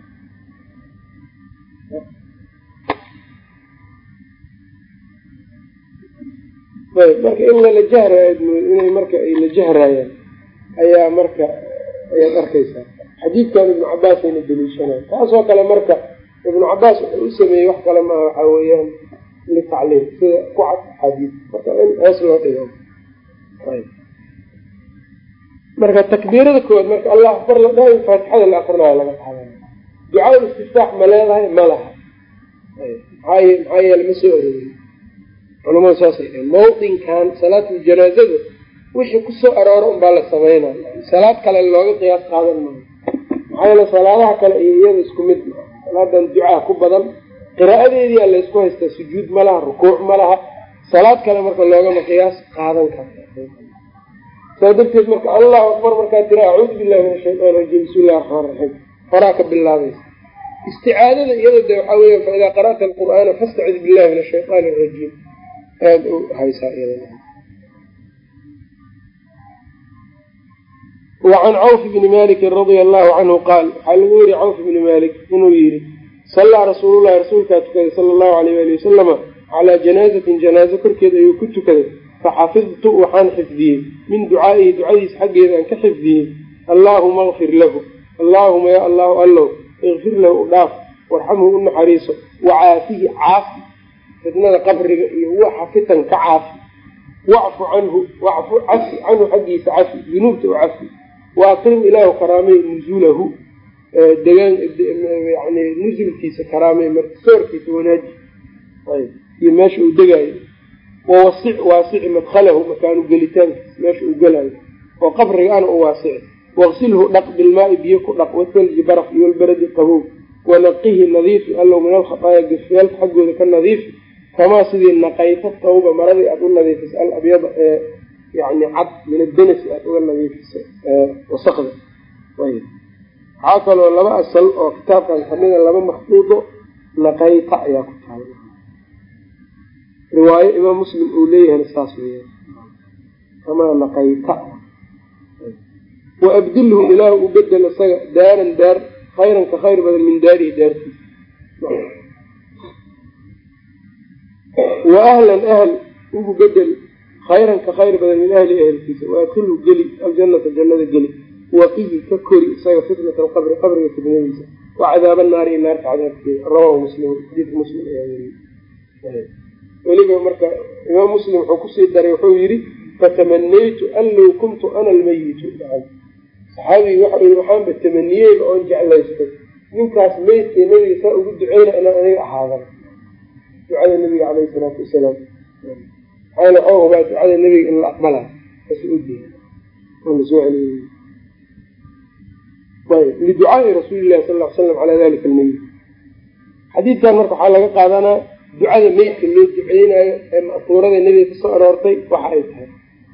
ayb marka in lala jahrayo inay marka ay la jahraayaan ayaa marka ayaad arkaysaa. Xadiidkan ibnu cabaasayna daliishanaya taasoo kale marka ibnu cabaas wuxuu u sameeyey wax kale maaha waxaa weeyaan litacliim sida ku cad axaadiis marka in hoos loo dhigo. Marka takbiirada koowaad marka allah akbar la dhahay faatixada la akrinayo laga qaadana ducada istiftaax ma leedahay ma laha. Maxaa yeele ma soo aroori culamadu saasay dheen mawdinkan salaatuljanaazada wixii ku soo arooro unbaa la sameynaya. Salaad kale looga qiyaas qaadan maayo. Maxaa yeele salaadaha kale iyo iyada isku mid maa salaadan ducaa ku badan qiraa'adeediia laysku haystaa sujuud ma laha rukuuc ma laha salaad kale marka loogama qiyaas qaadan karo saa darteed marka allahu akbar markaa tira acuudu billahi min ashaytaan rajiim bismi illahi raxmaan raxiim horaa ka bilaabaysa isticaadada iyada de waxaa weya fa idaa qara'ta alqur'aana fastacid billahi min ashaytaan arajiim aada u haysaa iyada wacan cawf bni maliki radia allahu canhu qaal waxaa lagu yiri cawf bni malik inuu yihi sallaa rasuululahi rasuulkaa tukaday sala allahu alayh ali wasalama calaa janaazatin janaazo korkeed ayuu ku tukaday. Faxafidtu waxaan xifdiyey. Min ducaa'ihi ducadiis xaggeeda aan ka xifdiyey. Allaahuma akfir lahu. Allaahuma ya allahu allow ikfir lahu u dhaaf warxamhu u naxariiso. Wacaafihi caafi. Fitnada qabriga iyo waxa fitan ka caafi. Wacfu canhu wacfu cafi canhu xaggiisa cafi dunuubta u cafi waaqrim ilaahu karaamay nuzulahu degaan yani nusulkiisa karaamay marsoorkiisa wanaaji. Iyo meesha uu degaayo. Wawasic waasici madkhalahu makaanu gelitaankiisa meesha uu gelaayo oo qabriga ana u waasici waqsilhu dhaq bilmaai biyo ku dhaq wasalji baraf iyo walberadi qabow. Wanaqihi nadiifi allow min alkhataaya gafyaalka xaggooda ka nadiifi kamaa sidii naqayta tawba maradii aada u nadiifisa alabyada ee yani cad min adanasi aada uga nadiifisa wasaqda waxaa kaloo laba asal oo kitaabkan kamida laba maxduudo naqayta ayaa ku taala riwaayo imaam muslim uu leeyahayna saas weya kamaa naqayta wa abdilhu ilaahu u bedel isaga daaran daar khayran ka khayr badan min daarihi daartiisa wa ahlan ahl ugu bedel khayran ka khayr badan min ahli ahelkiisa waadkilhu geli aljanata jannada geli. Waqihi ka kori isaga fitnata alqabri qabriga fitnadiisa. Wa cadaaba naari naarta cadaabkeeda. Rawahu muslim xadiidka muslim ayaa weriyey weliba marka imaam muslim wuxuu ku sii daray wuxuu yidhi fatamanaytu an low kuntu ana almayitu saxaabigi waxa yii waxaanba tamaniyeyba oon jeclaystay. Ninkaas meydkee nabiga saa ugu duceyna inaan aniga ahaadan ducada nabiga caleyhi salaatu wasalaam maxaana waxau hubaa ducada nabiga in la celiy liducaai rasuuli llahi sal l slam calaa dalika almeyit xadiidkan marka waxaa laga qaadanaa ducada meydka loo duceynayo ee ma'fuurada nebiga ka soo aroortay waxa ay tahay.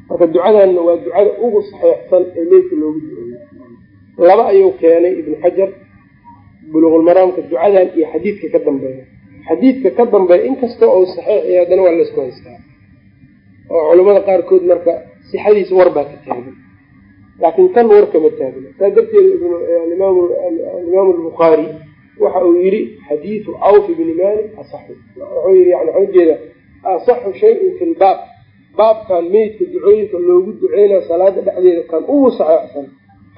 Marka ducadanna waa ducada ugu saxeixsan ee meydka loogu duceeyo laba ayuu keenay ibnu xajar buluqulmaraamka ducadan iyo xadiidka ka dambeeya. Xadiidka ka dambeeya inkastoo uu saxiix iyo haddana waa laysku haystaa oo culamada qaarkood marka sixadiisa war baa ka taagan. Laakiin tan war kama taagna saa darteeda alimaamu albukhaari waxa uu yihi xadiidu cawf bni malik asaxu. Wuxuu yii yani waxaa ujeeda asaxu shayin fi lbaab baabkan meydka ducooyinka loogu duceynaya salaada dhexdeeda kan ugu saxeixsan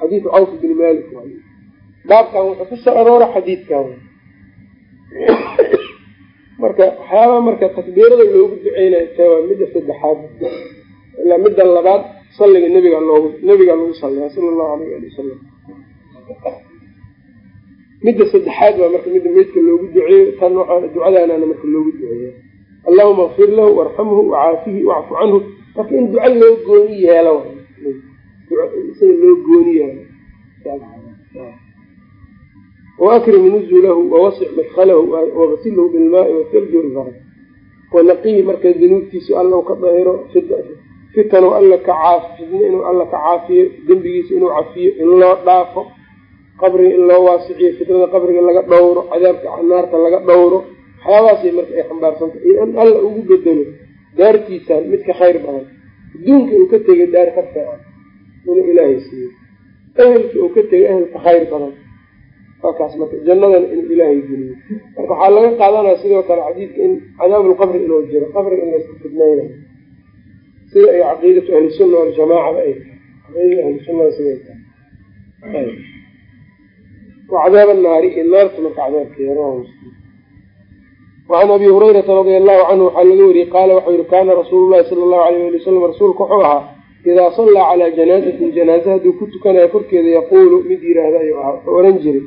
xadiidu cawf bni malik waay. Baabkan wuxuu ku soo aroora xadiidkan marka waxyaabaa marka takbiirada loogu duceynayo te waa midda saddexaad ilaa midda labaad salliga nebiga loogu nebiga lagu saliya sala allahu alayh ali wasalam midda saddexaad waa marka midda meydka loogu duceeyo tan waxaa ducadaanana marka loogu duceeya allahuma akfir lahu warxamhu wacaafihi wacfu canhu. Marka in duca loo gooni yeelo isaga loo gooni yeelo waakrim nuzulahu wawasic madkhalahu wagsilhu bilmaai wathalji walbarad wanaqihi marka dunuubtiisu alla ka dahiro fitanu alla ka caaf fitno inuu alla ka caafiyo dembigiisa inuu cafiyo in loo dhaafo qabriga in loo waasiciyo fitnada qabriga laga dhowro cadaabka naarta laga dhowro waxyaabahaasay marka ay xambaarsanta iyo in alla ugu bedelo daartiisaan mid ka khayr badan adduunka uu ka tegay daar ka fiican inuu ilaahay siiyo ehelka uu ka tegay ehelka khayr badan kaas marka jannadana inuu ilaahay geliyo. Marka waxaa laga qaadanaya sidoo kale xadiidka in cadaabulqabri inuu jiro qabriga in laysku fidnaynayo sida ay caqiidatu ahlisunna waljamaacada ay tahay. Caqiidada ahlisunada siday tahay. Wacadaab annaari iyo naarta marka muslim wacan abi hurayrata radia allahu canhu waxaa laga wariyey qaala waxau yihi kaana rasuulu llahi sala allahu alayh ali wasalam rasuulku wuxuu ahaa idaa sallaa calaa janaazatin janaaza hadduu ku tukanayo korkeeda yaquulu mid yiraahda ayuu ahaa wuxuu ohan jiray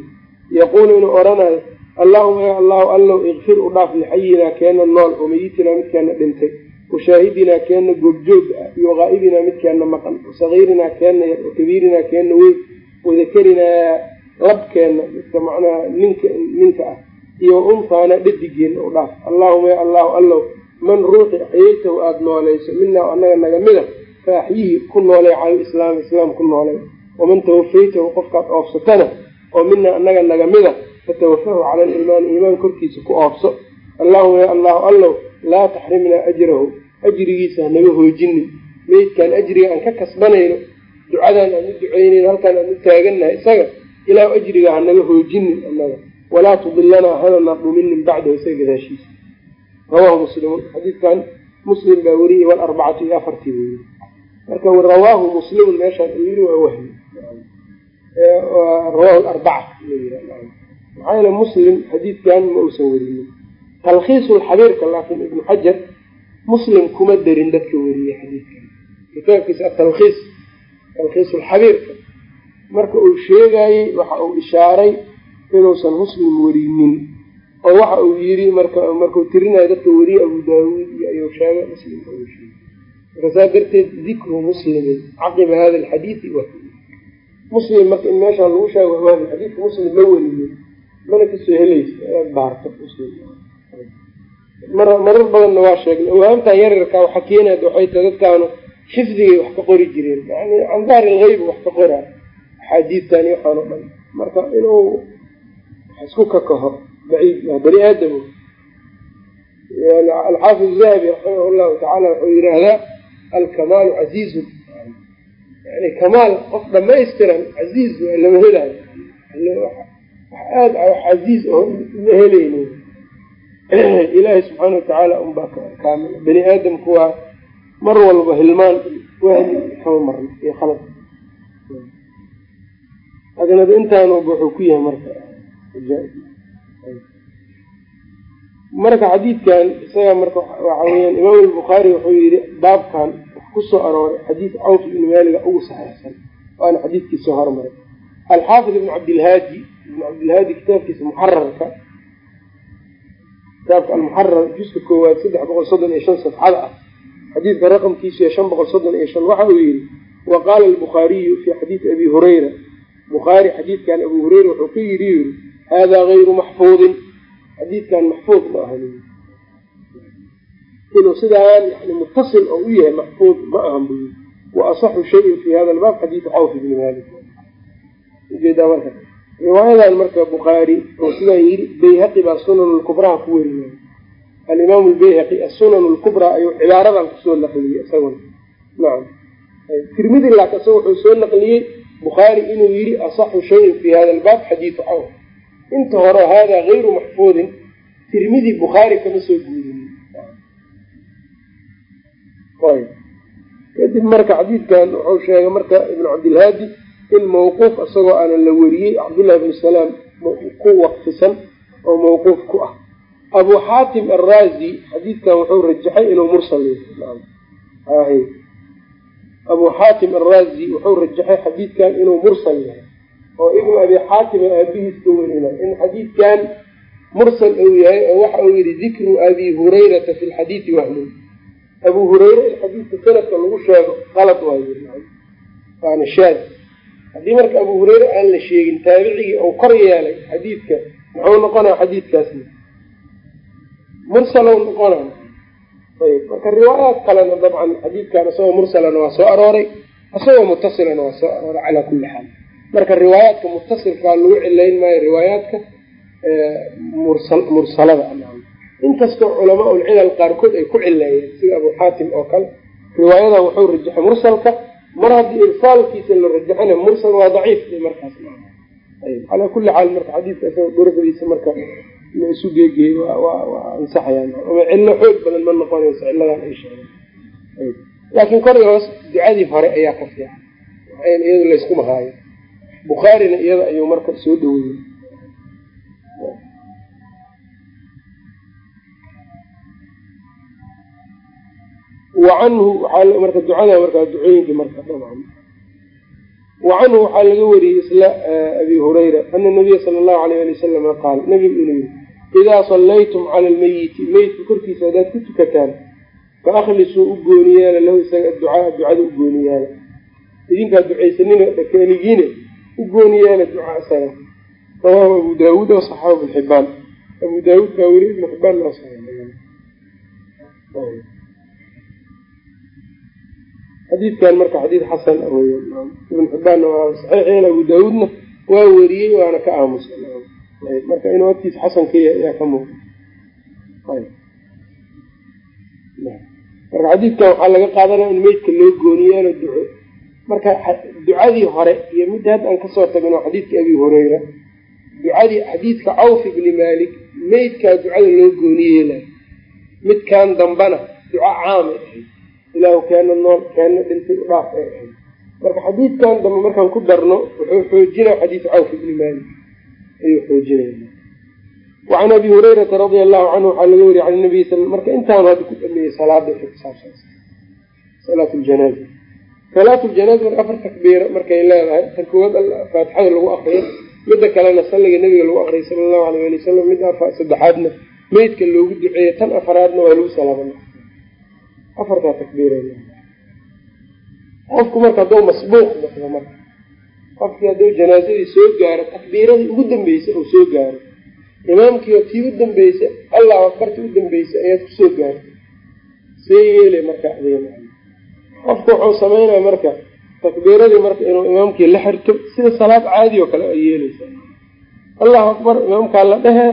yaquulu inuu odhanayo allahuma ya allahu allow ikfir u dhaaf lixayinaa keena nool oo meyitinaa midkeena dhintay washaahidinaa keena goobjoog ah iyo haa'ibinaa midkeena maqan wasagiirinaa keena yar wakabiirinaa keena weyn wadakarinaa labkeena midka macnaha ninka ninka ah iyo untaana dhadigeena u dhaaf. Allahuma ya allahu allow man ruuxi axyeytahu aada noolayso minaa annaga naga mida fa ku noolay cala lislaami islaam ku noolay waman tawafaytahu qofkaad oofsatana oo minaa annaga naga mida fatawafahu cala aliimaani iimaan korkiisa ku oofso allahuma ya allahu allow laa taxrimnaa ajrahu ajrigiisa hanaga hoojinin meydkaan ajriga aan ka kasbanayno ducadaan aan u duceynayno halkaan aan u taagannahay isaga ilaahu ajriga hanaga hoojinin annaga. Walaa tudilanaa hanana dhuminin bacdahu isaga gadaashiisa. Rawaahu muslimun. Xadiidkan muslim baa weriyey walarbacatu iyo afartii weriye marka rawaahu muslimun meeshaan uu waa wahmi rawaahu arbaca maxaa yeele muslim xadiidkan ma uusan werinin talkhiisulxabiirka laakiin ibnu xajar muslim kuma darin dadka weriyey xadiidkan kitaabkiisa atalkhiis talkhiisulxabiirka marka uu sheegayey waxa uu ishaaray inuusan muslim werinin oo waxa uu yiri marka markuu tirinayo dadka weriye abu daawuud iyo ayuu sheegay muslim sheegay marka saa darteed dikru muslimin caqiba hada alxadiidi wa muslim marka in meeshaa lagu sheego waami xadiidka muslim ma weriye mana ka soo helaysa inaad baarto muslim. Marar badanna waa sheegnay awaamtan yaryarka waxa keenaad waxay dadkaanu xifdigay wax ka qori jireen. Yani can lgeyb wax ka qoraa axaadiidtani waxaan o dhan. Marka inuu isku kakaho baciid bani aadam. Alxaafid zahabi raximah llahu tacaala wuxuu yidhaahdaa alkamaalu casiizun yani kamaal qof dhamaystiran casiiz lama helayo. Wax aada casiiz oo ma helaynin. Ilaahay subxaana watacaala unbaa kaamil bani aadamku waa mar walba hilmaan wahmi kama marna iyo khalad. Agnaba intaanuba wuxuu ku yahay marka. Marka xadiidkan isaga marka waxa weyaan imaam albukhaari wuxuu yihi baabkan ku soo arooray xadiid cawf ibni maaliga ugu saxeixsan waana xadiidkii soo hormaray. Alxaafid ibn cabdilhaadi ibn cabdilhaadi kitaabkiisa muxararka kitaabka almuxarar juska koowaad saddex boqol soddon iyo shan safxada ah xadiidka raqamkiisu shan boqol soddon iyo shan waxa uu yihi wa qaala albukhaariyu fi xadiidi abi hurayra. Bukhaari xadiidkan abu hureyra wuxuu ka yidhi yiri haadaa gayru maxfuudin xadiidkan maxfuud ma ahan inuu sidaan yani mutasil oo u yahay maxfuud ma ahan bu wa asaxu shayin fi hada albaab xadiidu cawf ibni malik u jeedaa marka. Riwaayadan marka bukhaari oo sidaan yiri bayhaqi baa sunan lkubraha ku werinaya alimaamu lbayhaqi asunan lkubraa ayuu cibaaradan ku soo naqliyey isaguna. Nacam tirmidi laakin isaga wuxuu soo naqliyey bukhaari inuu yiri asaxu shayin fi hada albaab xadiidu cawf. Inta hore haadaa hayru maxfuudin tirmidi bukhaari kama soo guurinin kadib marka xadiidkan wuxuu sheegay marka ibnu cabdilhaadi in mawquuf isagoo aana la weriyey cabdullahi bnu salaam ku waqfisan oo mawquuf ku ah. Abu xaatim araazi xadiidkan wuxuu rajaxay inuu mursal yahay. Abu xaatim araazi wuxuu rajaxay xadiidkan inuu mursal yahay oo ibnu abi xaatim aabihiis ka werina in xadiidkan mursal uu yahay oo waxa uu yihi dikru abi hurayrata fi lxadiidi wahmun abu hureyre in xadiidka sanadka lagu sheego qalad waa yiri waana shaad. Haddii marka abu hureyre aan la sheegin taabicigii uu kor yeelay xadiidka muxuu noqonaya xadiidkaasna mursalow noqonay ayb marka riwaayaad kalena dabcan xadiidkan isagoo mursalana waa soo arooray isagoo mutasilana waa soo arooray calaa kulli xaal. Marka riwaayaadka mutasilkaa lagu cilayn maayo riwaayaadka mursalada inkastoo culamaa ulcilal qaarkood ay ku cileeyeen sida abu xaatim oo kale riwaayadan wuxuu rajaxay mursalka. Mar haddii irsaalkiisa la rajaxana mursal waa daciif markaas calaa kulli xaal marka xadiidka isagoo duruqdiisa marka la isu geegeey waa ansaxayaan. Ama cillo xoog badan ma noqonayso cilladan ay sheegeen. Laakiin kor iyo hoos ducadii hore ayaa ka fiican. Iyada layskuma haayo bukhaarina iyada ayuu marka soo dhaweeyey wacanhu marka ducada markaa ducooyinkii marka wacanhu waxaa laga wariyey isla abi hurayra ana nabiya sala allahu alayh ali wasalama qaal nabigu inuu yiri idaa sallaytum cala almeyiti meydka korkiisa haddaad ku tukataan fa akhlisuu u gooni yeela lahu isaga adducaa ducada u gooni yeela idinkaa ducaysanina keligiine u gooni yeela ducaa isaga. Rawaahu abu daawuud wasaxaabu ibn xibaan abu daawuud baa weri ibnu xibaan loo xadiidkan marka xadiid xasan wey ibn xibbaanna waa saxiixin abu daawuudna waa weriyey waana ka aamusay. Marka inuu agtiisa xasan ka yahay ayaa ka muuqa marka xadiidkan waxaa laga qaadanaya in meydka loo gooniyeelo duco. Marka ducadii hore iyo midda hadda aan ka soo tagin waa xadiidka abi hureyra ducadii xadiidka cawf ibni malik meydkaa ducada loo gooniyeelay midkan dambana duco caamay ahayd ilaahu keena nool keena dhintay udhaaf ay ahayd. Marka xadiidkan dambe markaan ku darno wuxuu xoojinaya xadiis cawf ibni malik ayuu xoojinaya wacan abi hurayrata radia allahu canhu waxaa laga wariya can nabiy sal marka intaanu hadda ku dhameeyey salaada wixii kusaabsan salaat ljanaaza salaat ljanaaza marka afar takbiira markay leedahay tan koowaad faatixada lagu akriyo midda kalena salliga nabiga lagu akriyay sala allahu alayh ali wasalam mid saddexaadna meydka loogu duceeyo tan afaraadna waa lagu salaama afartaa takbiir qofku marka hadduu masbuuq noqdo marka qofkii hadduu janaazadii soo gaaro takbiiradii ugu dambeysay uu soo gaaro. Imaamkiio tii u dambeysa allahu akbartii u dambeysay ayaad ku soo gaartay. See yeele marka qofku wuxuu sameynaya marka takbiiradii marka inuu imaamkii la xirto sida salaad caadi oo kale ay yeeleysa allahu akbar imaamkaa la dhehee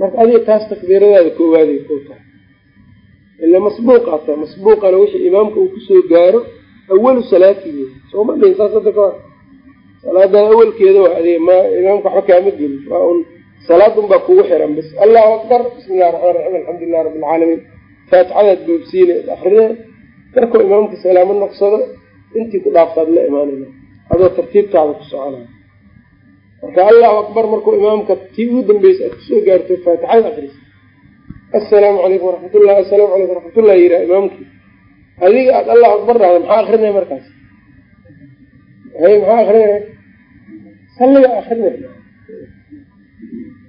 marka adiga taas takbiiradaada koowaaday ko tahay ila masbuuqaa tahay masbuuqana wixii imaamka uu ku soo gaaro awalu salaatihi sooma dhihin saas hadda ka hor salaadan awalkeeda waa adig ma imaamka waxba kaama gelin waa un salaadun baa kugu xiran bis allahu akbar bismi illahi raxmaan raxiim alxamdulilah rabbi alcaalamiin faatixadaad boobsiine akrine markuu imaamka salaamo noqsado intii ku dhaaftaad la imaanaya adoo tartiibtaada ku soconaya marka allahu akbar markuu imaamka tii ugu dambeysa aad ku soo gaarto faatixada akrisa assalaamu calaykum waraxmatullah assalaamu calaykum waraxmatullah yiraa imaamkii. Adiga aada allahu akbar dhahda maxaa akrinaya markaas? Maxaa akrinaya salliga akrinay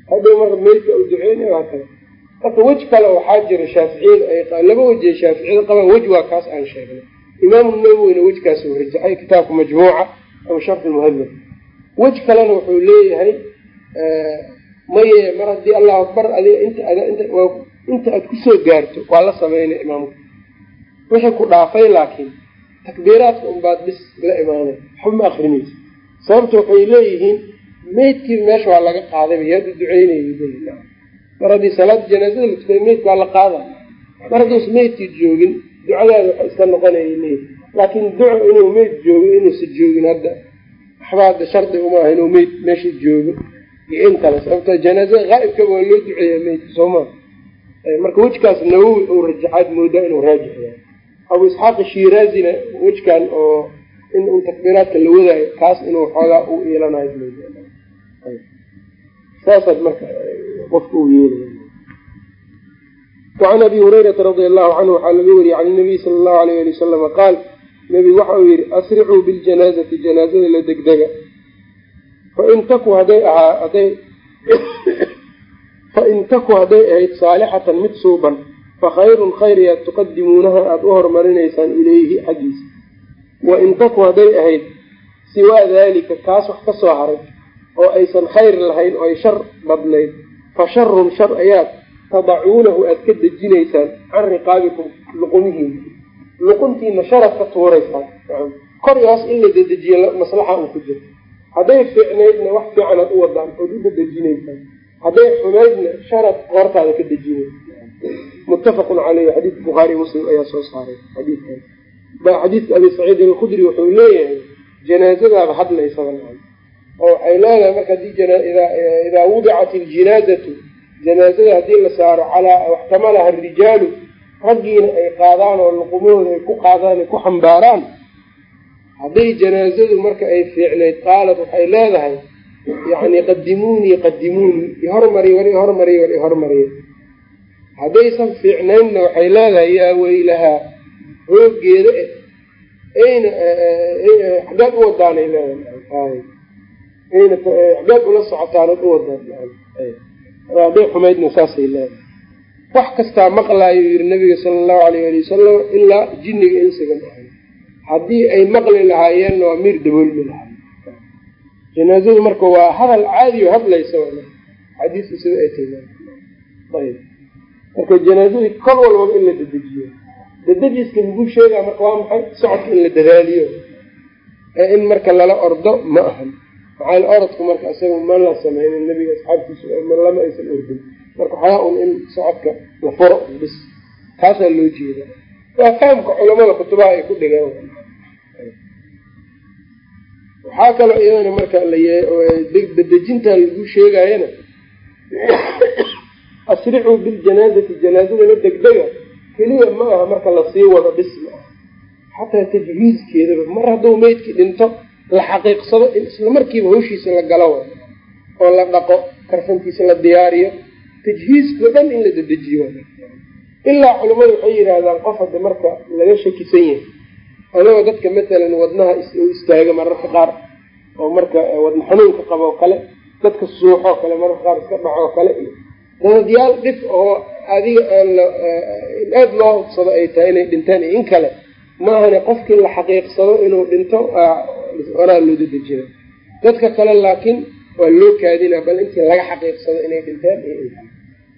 hadhow marka meydka u duceynay waa kale. Marka wej kale waxaa jira shaaficiyada laba wejee shaaficiyada qabaan wej waa kaas aan sheegnay. Imaamu nawowina wejkaas uu rajaxay kitaabka majmuuca ama sharf lmuhadab wej kalena wuxuu leeyahay maye mar haddii allahu akbar adiga inta inta aad ku soo gaarto waa la sameynay imaamka wixii ku dhaafay laakiin takbiiraadka unbaad bis la imaanay waxba ma akrinaysa sababta waxay leeyihiin meydkii meesha waa laga qaadayba yaad u duceynaya mar haddii salaada janaazada la tukada meydka waa la qaada mar hadduusa meydkii joogin ducadaada waxa iska noqonaya meyd. Laakiin duco inuu meyd joogo inuusa joogin hadda waxba hadda shardi uma aha inuu meyd meesha joogo iyo in kale sababto janaazada haaibkaba waa loo duceeya meydka sooma marka wejkaas nawowi uu rajaxaad moodaa inuu raajix yahay abu isxaaq shiraazina wejkan oo in un takbiiraadka la wadaayo kaas inuu xoogaa u iilanayo saasaad marka qofka uu yeelaya wacan abi hurayrata radia allahu canhu waxaa laga wariyey can nabiy sala allahu alayh ali wasalama qaal nebigu waxa uu yihi asricuu biljanaazati janaazada la degdega. Fain taku haday ahaa haday fain taku hadday ahayd saalixatan mid suuban fakhayrun khayr yaad tuqadimuunaha aada u hormarinaysaan ileyhi xaggiisa. Wain taku hadday ahayd siwaa daalika kaas wax ka soo haray oo aysan khayr lahayn oo ay shar badnayd fa sharun shar ayaad tadacuunahu aada ka dejinaysaan can riqaabikum luqumihiina. Luquntiina sharad ka tuuraysaan. Kor iyo hoos in la dedejiyo maslaxa uu ku jiro. Hadday fiicnaydna wax fiican aad u wadaan ood u dadejinaysaan hadday xumaydna sharad qoortaada ka dejinaysa muttafaqun caleyhi xadiidka bukhaari muslim ayaa soo saaray xadiidkan xadiidka abi saciid alkhudri wuxuu leeyahay janaazadaaba hadlaysaba oo waxay leedahay marka idaa wudicat iljinaazatu janaazada haddii la saaro calaa waxtamalaha arijaalu raggiina ay qaadaan oo luqumahooda ay ku qaadaan ay ku xambaaraan hadday janaazadu marka ay fiicnayd qaalad waxay leedahay yani qadimuunii qadimuunii ihormari war ihormariy war ihormariy haddaysan fiicnaynna waxay leedahay yaa weylahaa hoogeeda ayna xaggaad u wadaanay leedahay ayna xaggaad ula socotaanad u wadaan hadday xumaydna saasay leedahay wax kastaa maqlaayo yiri nabiga sala allahu alayh ali wasalam ilaa jinniga insiga haddii ay maqli lahaayeenna waa miir daboolmi lahaay janaazadu marka waa hadal caadi o hadlaysa xadiisku sida ay tilmaamay marka janaazadii kor walbaba in la dedejiyo dedejiska lagu sheegaa marka waa maxay? Socodka in la dadaaliyo. Ee in marka lala ordo ma ahan. Maxaa orodku marka isaga ma la sameynin nabiga asxaabtiisu lama aysan ordin. Marka waxaa un in socodka la furo bis taasaa loo jeeda waa fahamka culamada kutubaha ay ku dhigaan waxaa kaloo iyadana marka ladejintan lagu sheegayana asricuu biljanaazati janaazada la degdega keliya ma aha marka la sii wado bis ma aha xataa tajhiizkeedaba mar hadduu meydkii dhinto la xaqiiqsado in isla hawshiisa la galo wa oo la dhaqo karfantiisa la diyaariyo. Tajhiizkao dhan in la dedejiyo ilaa culimmadu waxay yidhaahdaan qof hadda marka laga shakisan yahay adagoo dadka matalan wadnaha istaaga mararka qaar oo marka wadna xanuunka qabo oo kale dadka suuxoo kale mararka qaar iska dhacoo kale iyo dadadyaal dhif oo adiga aan la in aada loo hubsado ay tahay inay dhintaan iyo in kale maahane qofkii la xaqiiqsado inuu dhinto horaa loo dadejina dadka kale laakiin waa loo kaadinaa bal intii laga xaqiiqsado inay dhintaan iyo in kale.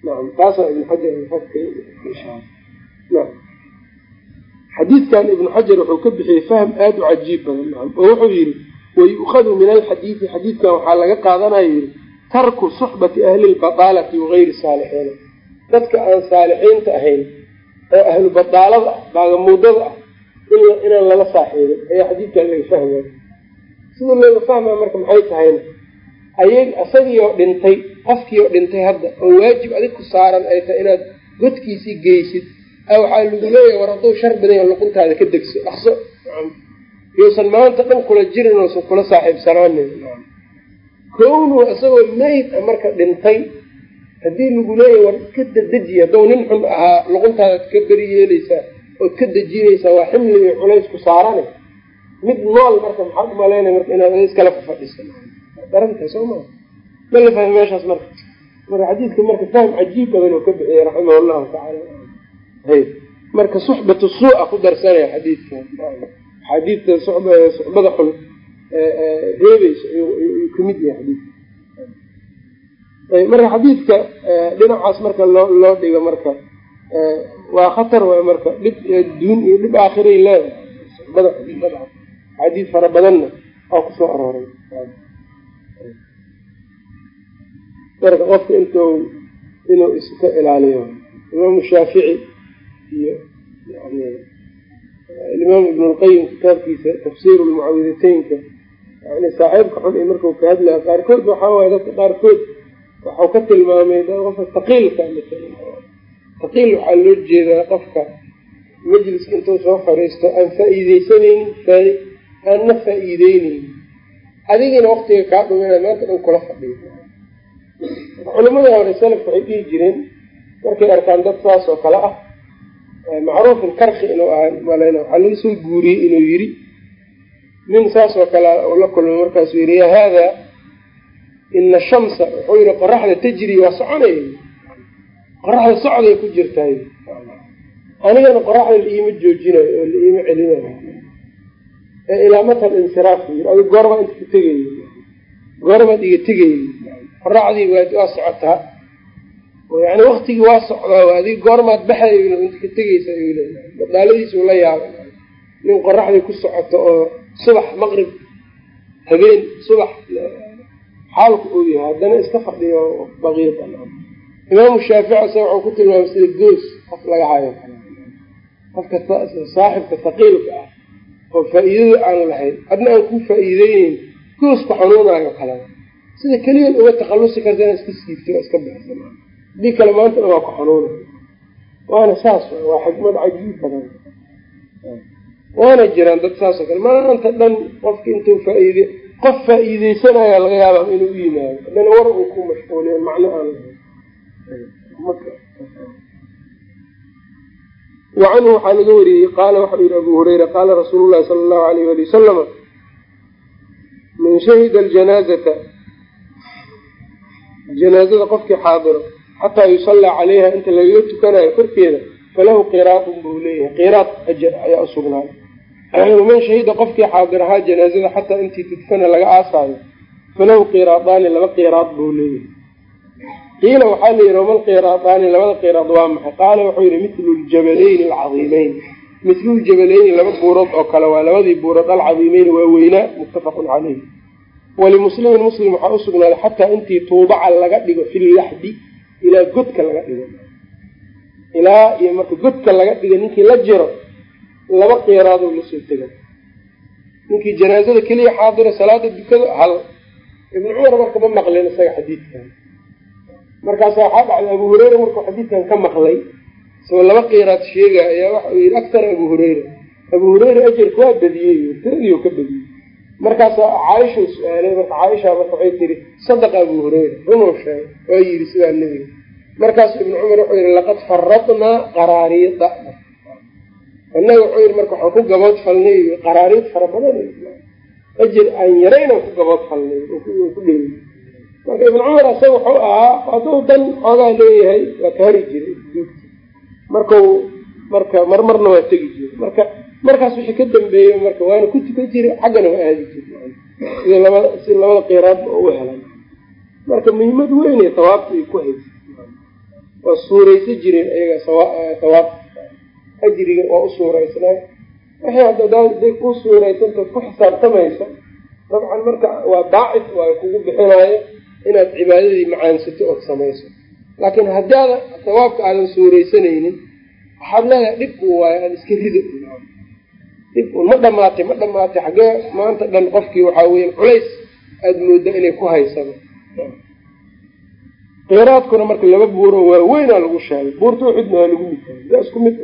Nacam taasaa ibn xajar nam xadiidkan ibnu xajar wuxuu ka bixiyey fahm aada u cajiib badan oo wuxuu yidhi wayu'khadu min alxadiidi xadiidkan waxaa laga qaadanayo yidhi tarku suxbati ahli lbataalati wagayri saalixiina dadka aan saalixiinta ahayn oo ahlu badaalada ah baagamuudada ah inaan lala saaxiibin ayaa xadiidkan laga fahmaya sida looga fahmaya marka maxay tahayna? Isagiioo dhintay qofkiioo dhintay hadda oo waajib adig ku saaran ay tahay inaad godkiisii geysid waxaa lagu leeyahay war hadduu shar badan luquntaada ka degso dhaqso. Yousan maanta dhan kula jirin uusan kula saaxiibsanaanin kownuu isagoo meyd a marka dhintay haddii lagu leeyahay war iska dadeji hadduu nin xun ahaa luquntaadaad ka beri yeeleysaa ood ka dejinaysaa waa ximli iyo culays ku saarane. Mid nool marka maxaad umalaynay marka inaad iskala fafadhiso? Daranta soo maa ma la fahmi meeshaas marka? Marka xadiidka marka fahm cajiib badan oo ka bixiyey raximah llahu tacaala marka suxbatu suu-a ku darsanaya xadiidkan xadiidka suxbada xun reebeysa ayuu ka mid yahay xadiidka. Marka xadiidka dhinacaas marka loo loo dhigo marka waa khatar waay marka dhib duun iyo dhib aakhiray leedahay suxbada xadiid fara badanna oo ku soo arooray. Marka qofka intu inuu iska ilaaliyo imaamu shaafici iyo alimaam ibn lqayim kitaabkiisa tafsiiru lmucawidateynka yani saaxiibka xun i markau ka hadlaya qaarkood waxaa waaya dadka qaarkood waxau ka tilmaamay qofka taqiilka taqiil waxaa loo jeedaa qofka majliska intuu soo fariisto aan faa-iideysanaynin aanna faa-iideyneynin adigina waktiga kaa dhumina maanta dhan kula fadhiyo. Culimadii hore salafka waxay dhihi jireen markay arkaan dad saas oo kale ah macruufin karki inuu ahaa maleyna waxaa laga soo guuriyey inuu yiri nin saas oo kale la kulmay markaasuu yidhi ya haada ina shamsa wuxuu yihi qoraxda tajri waa soconay. Qoraxda socday ku jirtaay anigana qoraxda la iima joojinayo oo la iima celinayo ee ilaa matal insiraaf yiri adi inta ka tegay. Goormaad iga tegay. Qoraxdii waa socotaa yani waktigii waa socdaa adig goormaad baxay ka tegeysa badaaladiisuu la yaabay nin qoraxdii ku socoto oo subax maqrib habeen subax xaalku uu yahay haddana iska fadhiyo baqiir imaamu shaafici asa waxau ku tilmaamay sida goos qof laga hayo. Qofka saaxibka taqiilka ah oo faa-iidada aan lahayn adna aan ku faa-iideyneyn goosku xanuunayo kale. Sida keliyan uga takhallusi karta inaa iska siibto iska bixsa haddii kale maanta waa ku xanuunay waana saas waa xikmad cajiib badan. Waana jiraan dad saasoo kale. Maanta dhan qofka intuu faa-iide qof faa-iideysanaya laga yaaba inuu u yimaado. Haddana war uu ku mashquuliyo macno aan lahayn. Wa canhu waxaa laga wariyey qaala waxau yihi abu hureyra qaala rasuulu llahi sala allahu alayh wali wasalama man shahida aljanaazata janaazada qofkii xaadiro xataa yusallaa calayha inta lagaga tukanayo korkeeda falahu qiraatun buu leeyahay. Qiraad ajar ayaa usugnaaday waman shahida qofkii xaadirahaa janaazada xataa intii tudfana laga aasaayo falahu qiraadaani laba qiraad buu leeyahay. Qiila waxaa la yidhi wamal qiraadaani labada qiraad waa maxay? Qaala wuxuu yihi mitlu ljabaleyni alcadiimeyn mitlu ljabaleyni laba buurood oo kale waa labadii buurood alcadiimeyni waa weynaa muttafaqun caleyh walimuslimin muslim waxaa usugnaaday xataa intii tuubaca laga dhigo filaxdi ilaa godka laga dhigo. Ilaa iyo marka godka laga dhigo ninkii la jiro laba qiraadoo la soo tega ninkii janaazada keliya xaadiro salaada dukado hal. Ibnu cumar marka ma maqlin isaga xadiidkan. Markaasa waxaa dhacday abu hureyra markuu xadiidkan ka maqlay isagoo laba qiraad sheega ayaa waxau yihi aktar abu hureyra abu hureyra ajarka waa badiyey tiradii ka badiyey markaasa caaisha su'aalay marka caaisha marka waxay tiri sadaqa abu hureyra runuu sheegay waa yiri sidaa nebiga. Markaasu ibnu cumar wuxuu yihi laqad faradnaa qaraariida annaga wuxuu yihi marka waxaan ku gabood falnay qaraariid fara badan ajir aan yaraynan ku gabood falnay ku dheli marka ibnu cumar asaga wuxuu ahaa hadduu dan xoogaa leeyahay waa ka hari jiray duugta markau marka marmarna waa tegi jiray. Marka markaas wixii ka dambeeyey marka waana ku tukan jiray xaggana waa aadi sida labada si labada qiraadba u marka muhiimad weynay sawaabta ay ku haysa waa suuraysa jireen ayaga sawaab ajriga waa u suuraysnaa waxay hadday ku suuraysantaod ku xisaabtamayso dabcan marka waa daacif waa kugu bixinaayo inaad cibaadadii macaansato ood samayso. Laakiin haddaada sawaabka aadan suuraysanaynin waxaad leedahay dhib uu waayo aada iska rido dhib un ma dhamaatay ma dhamaatay xaggee maanta dhan qofkii waxaa weya culays aada mooda inay ku haysano. Qiraadkuna marka laba buur oo waaweynaa lagu sheegay. Buurta uxudna waa lagu mitaayo yaa isku mid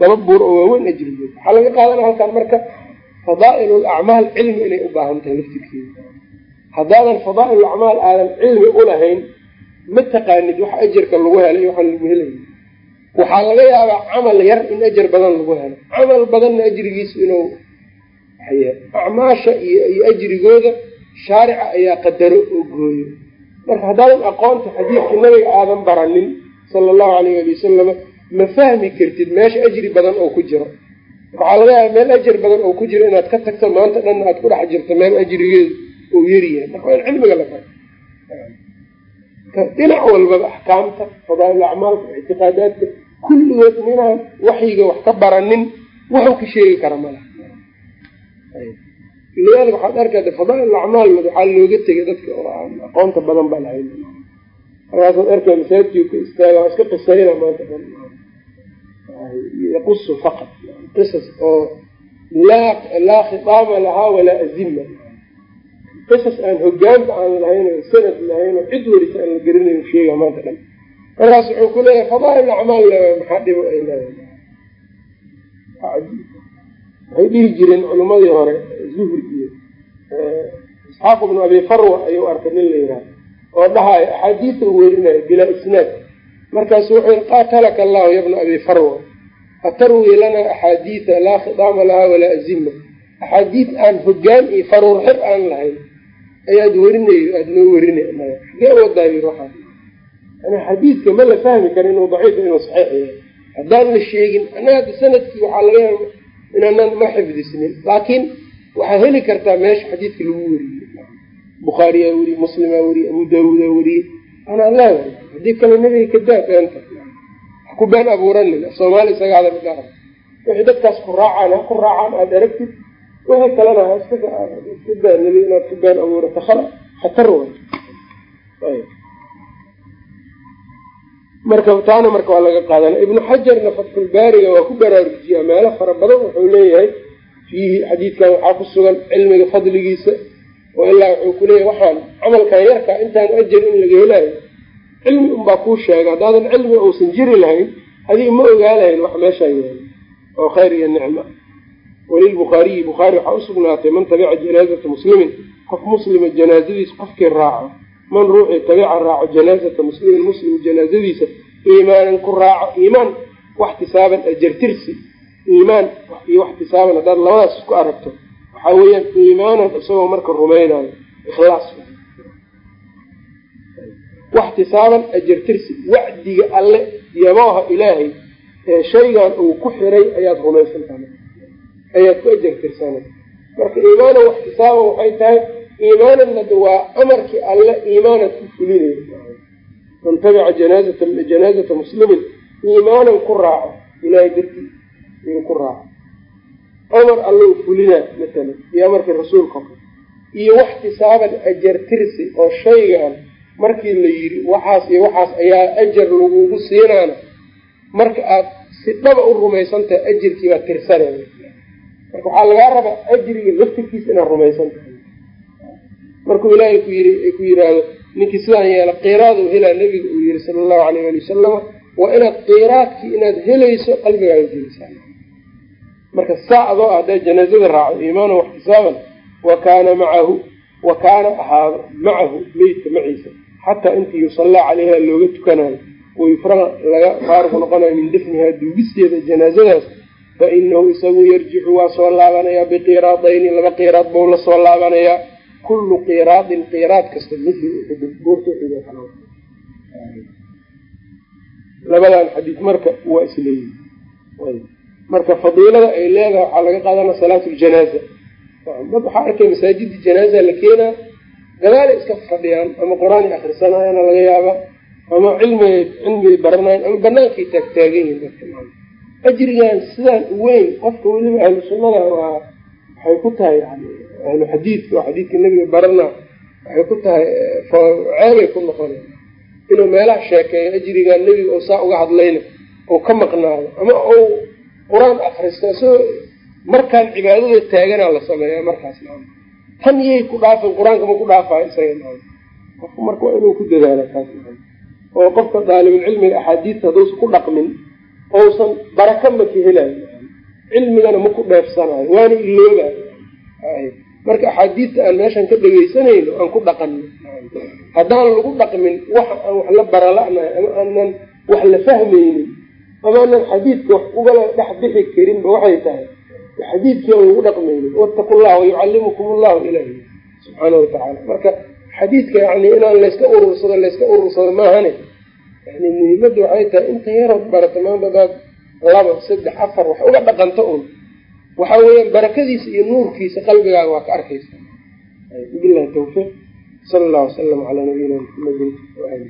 laba buur oo waaweyn ajrigood waxaa laga qaadana halkan marka fadaa'il acmaal cilmi inay u baahan tahay laftirkeeda haddaadan fadaa'il acmaal aadan cilmi ulahayn ma taqaanid wax ajarka lagu helay waxaan lagu helay waxaa laga yaabaa camal yar in ajar badan lagu helo. Camal badanna ajrigiisu inuu acmaasha iyo ajrigooda shaarica ayaa qadaro oo gooyo. Marka haddaadan aqoonta xadiidka nabiga aadan baranin sala allahu alayh ali wasalama ma fahmi kartid meesha ajri badan oo ku jiro. Waxaa laga yaaba meel ajar badan oo ku jiro inaad ka tagto maanta dhanna aad ku dhex jirto meel ajrigeedu uu yaryahay marka waa in cilmiga la baro. Dhinac walbaba axkaamta fadaa'il acmaalka ictiqaadaadka kulligood ninaan waxyiga wax ka baranin waxuu ka sheegi kara malaha lidaalika waxaad arkayda fadaa'il acmaal waxaa looga tegay dadka oo aan aqoonta badan ba lahayn. Markaasaad arkay masaajidkii istaaga waa iska qisayna maanta dhan. Yaqusu faqad qisas oo laa laa lahaa walaa azima qisas aan hogaanba aan lahayn sanad lahayn oo cid werisa aan la gerinayn sheega maanta dhan markaas wuxuu ku leeyahay fadaail acmaal le maxaa dhibo ay leedahay waxay dhihi jireen culimadii hore zuhri iyo isxaaq ibnu abi farwa ayuu arkay nin la yidhaha oo dhahayo axaadiisa u werinayo bilaa isnaad. Markaasu wuxuu yii qaatalaka allahu yabna abi farwa atarwi lana axaadiisa laa khidaama lahaa walaa azima. Axaadiis aan hogaan iyo faruur xir aan lahayn ayaad werinay aada noo werinay xagee wadaayo waxaa xadiidka ma la fahmi karo inuu daciif inuu saxiix yahay. Haddaan la sheegin annaga sannadkii waxaa laga yaaba inaanan ma xifdisnin laakiin waxaa heli kartaa meesha xadiidka lagu weriyey bukhaariyaa weriyey muslimaa weriyey abu daawuudaa weriyey anaa leedahay haddii kale nabiga kadaa beenta ku been abuuranin soomaali isaga hadal wixii dadkaas ku raacaan ha ku raacaan aada aragtid. Wixii kalena ha iska daa nabi inaad ku been abuurato khala khatar way marka taana marka waa laga qaadana ibnu xajarna fatxulbaariga waa ku baraarujiyaa meelo fara badan. Wuxuu leeyahay fiihi xadiidkan waxaa ku sugan cilmiga fadligiisa oo ilaa wuxuu kuleeyahay waxaan camalkan yarka intaan ajar in laga helaayo cilmi unbaa kuu sheega haddaadan cilmi uusan jiri lahayn adiga ma ogaa lahayn wax meeshaa yaalla oo khayr iyo nicma. Walilbukhaariyi bukhaari waxaa usugnaatay man tabica janaazata muslimin. Qof muslima janaazadiisa qofkii raaco man ruuxii tabica raaco janaazata muslimin muslim janaazadiisa iimaanan ku raaco iimaan waxtisaaban ajartirsi iimaan iyo waxtisaaban haddaad labadaas isku aragto waxaa weeyaan iimaanan isagoo marka rumaynayo ikhlaas waxtisaaban ajartirsi wacdiga alle yabooha ilaahay ee shaygan uu ku xiray ayaad rumaysantaha ayaad ku ajartirsana marka iimaanan waxtisaaban waxay tahay iimaananna waa amarkii alle iimaanad ku fulinaysa. Man tabica janaazata muslimin iimaanan ku raaco ilaahay dartii inuu ku raaco. Amar alle u fulinaa matalan iyo amarkii rasuulka iyo waxtisaaban ajartirsi oo shaygan markii la yiri waxaas iyo waxaas ayaa ajar lagugu siinaana. Marka aad si dhaba u rumaysan tahay ajirkii baad tirsanay marka waxaa lagaa rabaa ajriga laftirkiisa inaad rumaysan tahay markuu ilaahay ku yiri ku yiraahdo ninkii sidaan yeela kiiraadu helaa nabiga uu yiri sala allahu alayh ali wasalama waa inaad kiiraadkii inaad helayso qalbigaaga gelisaa marka saa adoo ah haddaa janaazada raaco iimaana waxtisaaban wa kaana macahu wa kaana ahaado macahu meydka maciisa xataa intii yusallaa caleyha looga tukanayo wayufraqa laga faaruq noqonayo min dafnihaa duugisteeda janaazadaas fa inahu isagu yarjixu waa soo laabanayaa biqiraadayni laba qiraad bou la soo laabanayaa kullu qiraadin qiraad kasta mili buurta labadan xadiis marka waa isleeyihi marka fadiilada ay leedahay waxaa laga qaadana salaatu ljanaaza waxaa arkay masaajida janaaza la keenaa gadaalay iska fadhiyaan ama qur'aan akrisanayaana laga yaaba ama cilmigay cilmigay baranayan ama banaankay taagtaagan yihiin ajrigan sidaan weyn qofka weliba ahlu sunnada waa waxay ku tahay yani xadiidka oo xadiidka nebiga barana waxay ku tahay ceebay ku noqona inuu meelaha sheekeeyo ajrigan nebiga oo saa uga hadlayna oo ka maqnaado ama uu qur'aan akristo isagoo markaan cibaadada taaganaa la sameeya markaas tan yay ku dhaafin qur'aanka ma ku isaga qofka marka waa inuu ku dadaalo taas oo qofka daalibulcilmiga axaadiista hadduusan ku dhaqmin ousan baraka maka helayo cilmigana ma ku dheefsanayo waana iloobayo marka axaadiista aan meeshan ka dhegeysanayno aan ku dhaqanno. Haddaan lagu dhaqmin waxa aan wax la barala-nahay ama aanan wax la fahmaynin ama aanan xadiidka wax ugala dhex bixi karinba waxay tahay. Xadiidkii aan lagu dhaqmaynin wattaqu llah wayucallimukum allahu ilahi subxaana watacaala marka xadiidka yani inaan layska urursado layska urursado maahane. Yani muhiimadda waxay tahay inta yarood barata maanta laba saddex afar wax uga dhaqanto un waxa weeyaan barakadiisa iyo nuurkiisa qalbigaaga waa ka arkaysa. Bilahi tawfiiq. Sala allahu wasalam calaa nabiyina muxamedin waali